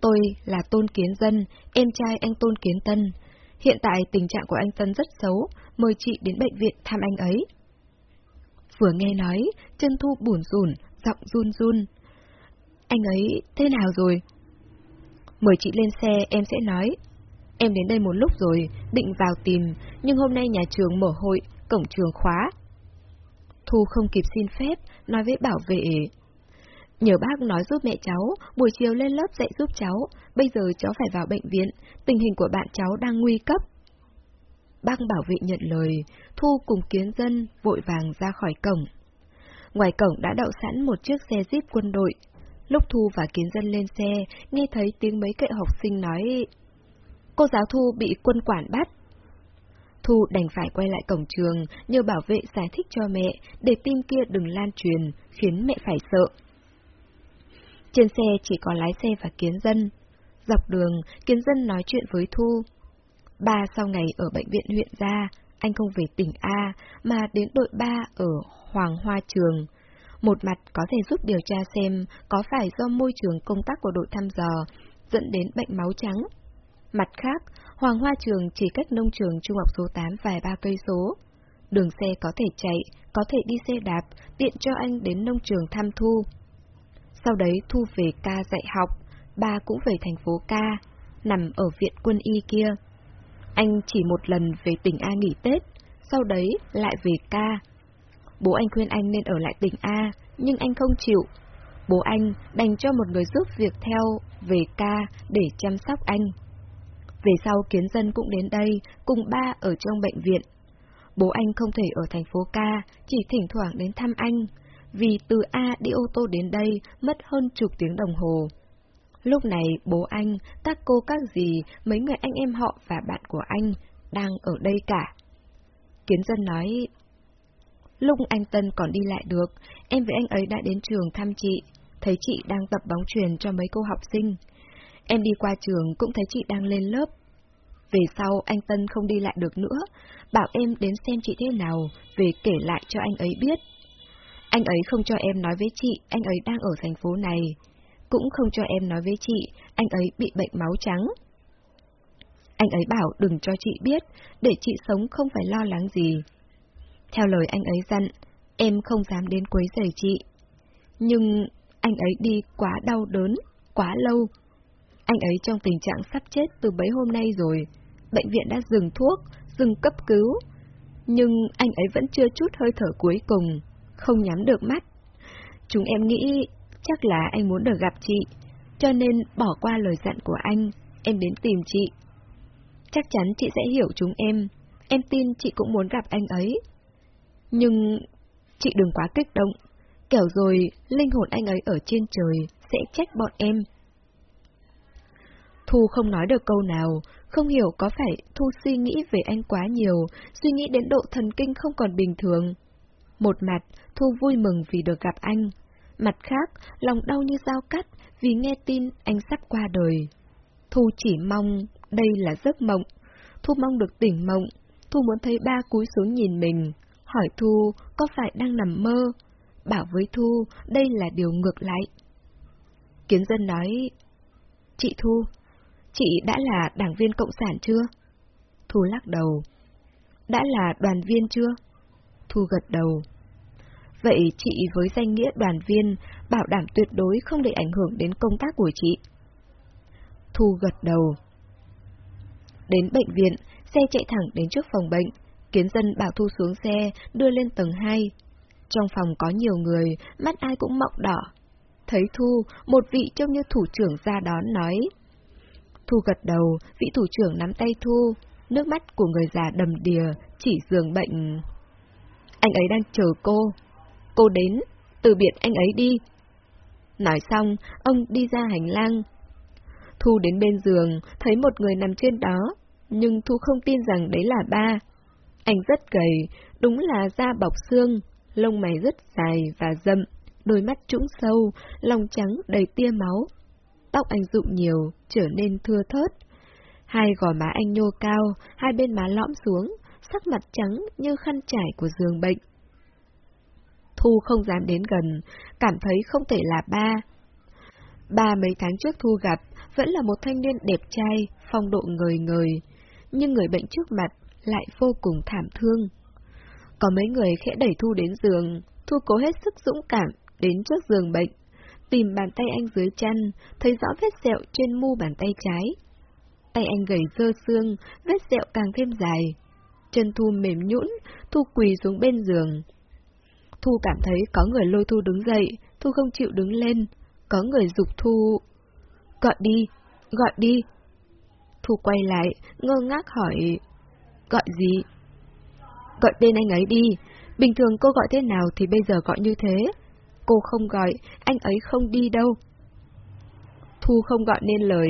Tôi là Tôn Kiến Dân, em trai anh Tôn Kiến Tân. Hiện tại tình trạng của anh Tân rất xấu, mời chị đến bệnh viện thăm anh ấy. Vừa nghe nói, chân Thu buồn rùn, giọng run run. Anh ấy thế nào rồi? Mời chị lên xe em sẽ nói. Em đến đây một lúc rồi, định vào tìm, nhưng hôm nay nhà trường mở hội, cổng trường khóa. Thu không kịp xin phép, nói với bảo vệ. Nhờ bác nói giúp mẹ cháu, buổi chiều lên lớp dạy giúp cháu, bây giờ cháu phải vào bệnh viện, tình hình của bạn cháu đang nguy cấp. Bác bảo vệ nhận lời, Thu cùng kiến dân vội vàng ra khỏi cổng. Ngoài cổng đã đậu sẵn một chiếc xe jeep quân đội. Lúc Thu và kiến dân lên xe, nghe thấy tiếng mấy kệ học sinh nói Cô giáo Thu bị quân quản bắt. Thu đành phải quay lại cổng trường, nhờ bảo vệ giải thích cho mẹ, để tin kia đừng lan truyền, khiến mẹ phải sợ. Trên xe chỉ có lái xe và kiến dân. Dọc đường, kiến dân nói chuyện với Thu. Ba sau ngày ở bệnh viện huyện ra, anh không về tỉnh A, mà đến đội ba ở Hoàng Hoa Trường. Một mặt có thể giúp điều tra xem có phải do môi trường công tác của đội thăm dò dẫn đến bệnh máu trắng. Mặt khác, Hoàng Hoa Trường chỉ cách nông trường trung học số 8 vài ba cây số. Đường xe có thể chạy, có thể đi xe đạp, tiện cho anh đến nông trường thăm Thu. Sau đấy Thu về ca dạy học, ba cũng về thành phố ca, nằm ở viện quân y kia. Anh chỉ một lần về tỉnh A nghỉ Tết, sau đấy lại về ca. Bố anh khuyên anh nên ở lại tỉnh A, nhưng anh không chịu. Bố anh đành cho một người giúp việc theo về ca để chăm sóc anh. Về sau kiến dân cũng đến đây, cùng ba ở trong bệnh viện. Bố anh không thể ở thành phố ca, chỉ thỉnh thoảng đến thăm anh, vì từ A đi ô tô đến đây mất hơn chục tiếng đồng hồ. Lúc này bố anh, các cô các dì, mấy người anh em họ và bạn của anh đang ở đây cả. Kiến dân nói, lúc anh Tân còn đi lại được, em với anh ấy đã đến trường thăm chị, thấy chị đang tập bóng truyền cho mấy cô học sinh. Em đi qua trường cũng thấy chị đang lên lớp. Về sau anh Tân không đi lại được nữa, bảo em đến xem chị thế nào, về kể lại cho anh ấy biết. Anh ấy không cho em nói với chị anh ấy đang ở thành phố này, cũng không cho em nói với chị anh ấy bị bệnh máu trắng. Anh ấy bảo đừng cho chị biết, để chị sống không phải lo lắng gì. Theo lời anh ấy dặn, em không dám đến quấy rầy chị. Nhưng anh ấy đi quá đau đớn, quá lâu. Anh ấy trong tình trạng sắp chết từ bấy hôm nay rồi. Bệnh viện đã dừng thuốc, dừng cấp cứu. Nhưng anh ấy vẫn chưa chút hơi thở cuối cùng, không nhắm được mắt. Chúng em nghĩ chắc là anh muốn được gặp chị, cho nên bỏ qua lời dặn của anh, em đến tìm chị. Chắc chắn chị sẽ hiểu chúng em, em tin chị cũng muốn gặp anh ấy. Nhưng chị đừng quá kích động, kẻo rồi linh hồn anh ấy ở trên trời sẽ trách bọn em. Thu không nói được câu nào, không hiểu có phải Thu suy nghĩ về anh quá nhiều, suy nghĩ đến độ thần kinh không còn bình thường. Một mặt, Thu vui mừng vì được gặp anh. Mặt khác, lòng đau như dao cắt vì nghe tin anh sắp qua đời. Thu chỉ mong đây là giấc mộng. Thu mong được tỉnh mộng. Thu muốn thấy ba cúi xuống nhìn mình. Hỏi Thu có phải đang nằm mơ? Bảo với Thu đây là điều ngược lại. Kiến dân nói, Chị Thu, chị đã là đảng viên Cộng sản chưa? Thu lắc đầu. Đã là đoàn viên chưa? Thu gật đầu. Vậy chị với danh nghĩa đoàn viên, bảo đảm tuyệt đối không để ảnh hưởng đến công tác của chị. Thu gật đầu. Đến bệnh viện, xe chạy thẳng đến trước phòng bệnh. Kiến dân bảo Thu xuống xe, đưa lên tầng 2. Trong phòng có nhiều người, mắt ai cũng mọng đỏ. Thấy Thu, một vị trông như thủ trưởng ra đón nói. Thu gật đầu, vị thủ trưởng nắm tay Thu, nước mắt của người già đầm đìa, chỉ giường bệnh. Anh ấy đang chờ cô. Cô đến, từ biệt anh ấy đi. Nói xong, ông đi ra hành lang. Thu đến bên giường, thấy một người nằm trên đó, nhưng Thu không tin rằng đấy là ba. Anh rất gầy, đúng là da bọc xương, lông mày rất dài và rậm, đôi mắt trũng sâu, lòng trắng đầy tia máu. Tóc anh rụng nhiều, trở nên thưa thớt. Hai gò má anh nhô cao, hai bên má lõm xuống, sắc mặt trắng như khăn trải của giường bệnh. Thu không dám đến gần, cảm thấy không thể là ba. Ba mấy tháng trước Thu gặp, vẫn là một thanh niên đẹp trai, phong độ ngời ngời, nhưng người bệnh trước mặt lại vô cùng thảm thương. Có mấy người khẽ đẩy Thu đến giường, Thu cố hết sức dũng cảm, đến trước giường bệnh, tìm bàn tay anh dưới chân, thấy rõ vết sẹo trên mu bàn tay trái. Tay anh gầy dơ xương, vết sẹo càng thêm dài. Chân Thu mềm nhũn, Thu quỳ xuống bên giường. Thu cảm thấy có người lôi Thu đứng dậy, Thu không chịu đứng lên, có người dục Thu... Gọi đi, gọi đi. Thu quay lại, ngơ ngác hỏi... Gọi gì? Gọi tên anh ấy đi, bình thường cô gọi thế nào thì bây giờ gọi như thế. Cô không gọi, anh ấy không đi đâu. Thu không gọi nên lời,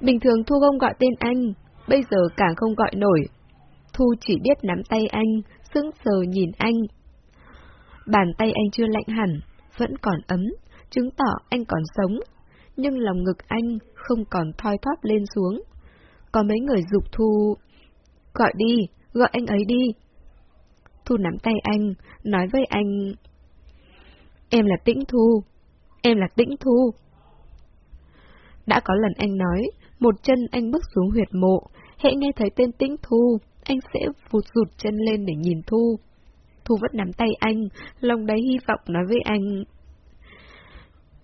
bình thường Thu không gọi tên anh, bây giờ càng không gọi nổi. Thu chỉ biết nắm tay anh, sững sờ nhìn anh. Bàn tay anh chưa lạnh hẳn, vẫn còn ấm, chứng tỏ anh còn sống, nhưng lòng ngực anh không còn thoi thóp lên xuống. Có mấy người dục Thu... Gọi đi, gọi anh ấy đi. Thu nắm tay anh, nói với anh... Em là Tĩnh Thu, em là Tĩnh Thu. Đã có lần anh nói, một chân anh bước xuống huyệt mộ, hệ nghe thấy tên Tĩnh Thu, anh sẽ vụt rụt chân lên để nhìn Thu. Thu vẫn nắm tay anh, lòng đầy hy vọng nói với anh.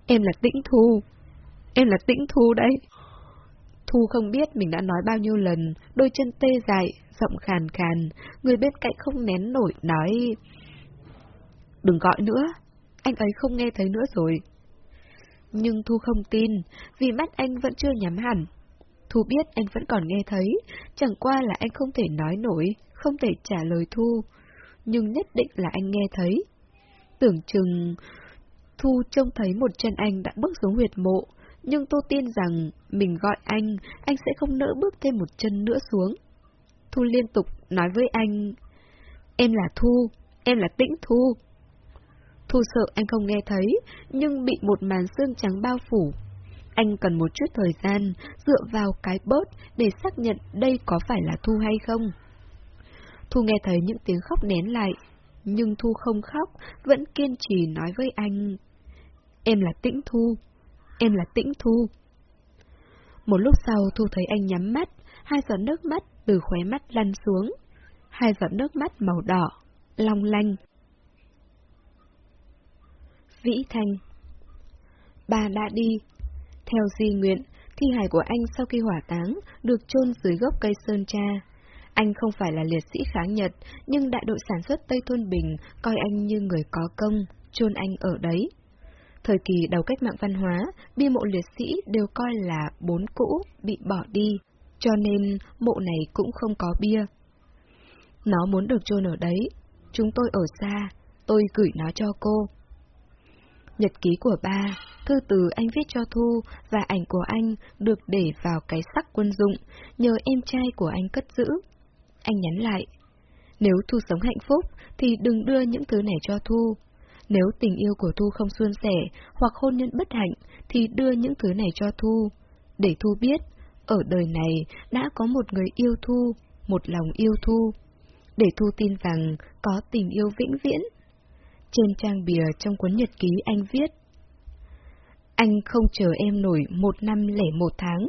Em là Tĩnh Thu, em là Tĩnh Thu đấy. Thu không biết mình đã nói bao nhiêu lần, đôi chân tê dại, giọng khàn khàn, người bên cạnh không nén nổi, nói... Đừng gọi nữa, anh ấy không nghe thấy nữa rồi. Nhưng Thu không tin, vì mắt anh vẫn chưa nhắm hẳn. Thu biết anh vẫn còn nghe thấy, chẳng qua là anh không thể nói nổi, không thể trả lời Thu, nhưng nhất định là anh nghe thấy. Tưởng chừng Thu trông thấy một chân anh đã bước xuống huyệt mộ, nhưng tôi tin rằng mình gọi anh, anh sẽ không nỡ bước thêm một chân nữa xuống. Thu liên tục nói với anh, em là Thu, em là Tĩnh Thu. Thu sợ anh không nghe thấy, nhưng bị một màn xương trắng bao phủ. Anh cần một chút thời gian, dựa vào cái bớt để xác nhận đây có phải là Thu hay không. Thu nghe thấy những tiếng khóc nén lại, nhưng Thu không khóc, vẫn kiên trì nói với anh. Em là Tĩnh Thu, em là Tĩnh Thu. Một lúc sau Thu thấy anh nhắm mắt, hai giọt nước mắt từ khóe mắt lăn xuống. Hai giọt nước mắt màu đỏ, long lanh. Vĩ Thanh Bà đã đi. Theo di nguyện, thi hài của anh sau khi hỏa táng được chôn dưới gốc cây sơn cha. Anh không phải là liệt sĩ kháng Nhật, nhưng đại đội sản xuất Tây Thôn Bình coi anh như người có công, chôn anh ở đấy. Thời kỳ đầu cách mạng văn hóa, bia mộ liệt sĩ đều coi là bốn cũ, bị bỏ đi, cho nên mộ này cũng không có bia. Nó muốn được chôn ở đấy, chúng tôi ở xa, tôi gửi nó cho cô. Nhật ký của ba, thư từ anh viết cho Thu và ảnh của anh được để vào cái sắc quân dụng, nhờ em trai của anh cất giữ. Anh nhắn lại, nếu Thu sống hạnh phúc thì đừng đưa những thứ này cho Thu. Nếu tình yêu của Thu không suôn sẻ hoặc hôn nhân bất hạnh thì đưa những thứ này cho Thu. Để Thu biết, ở đời này đã có một người yêu Thu, một lòng yêu Thu. Để Thu tin rằng có tình yêu vĩnh viễn. Trên trang bìa trong cuốn nhật ký anh viết Anh không chờ em nổi một năm lẻ một tháng,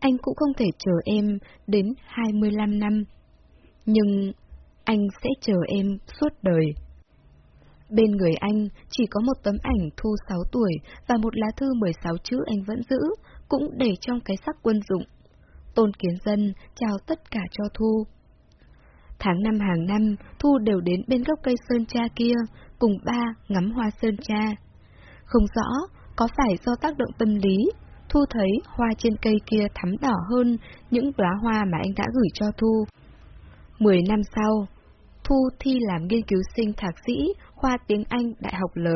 anh cũng không thể chờ em đến 25 năm. Nhưng anh sẽ chờ em suốt đời. Bên người anh chỉ có một tấm ảnh Thu 6 tuổi và một lá thư 16 chữ anh vẫn giữ, cũng để trong cái sắc quân dụng. Tôn Kiến Dân chào tất cả cho Thu. Tháng năm hàng năm, Thu đều đến bên gốc cây sơn cha kia, cùng ba ngắm hoa sơn cha. Không rõ, có phải do tác động tâm lý, Thu thấy hoa trên cây kia thắm đỏ hơn những đóa hoa mà anh đã gửi cho Thu. Mười năm sau, Thu thi làm nghiên cứu sinh thạc sĩ khoa tiếng Anh Đại học L.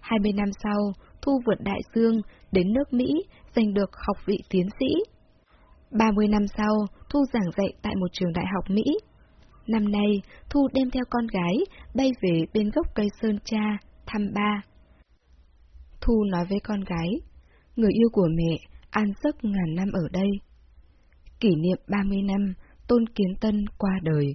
Hai mươi năm sau, Thu vượt đại dương đến nước Mỹ giành được học vị tiến sĩ. Ba mươi năm sau, Thu giảng dạy tại một trường đại học Mỹ. Năm nay, Thu đem theo con gái, bay về bên gốc cây Sơn Cha, thăm ba. Thu nói với con gái, người yêu của mẹ, an giấc ngàn năm ở đây. Kỷ niệm 30 năm, Tôn Kiến Tân qua đời.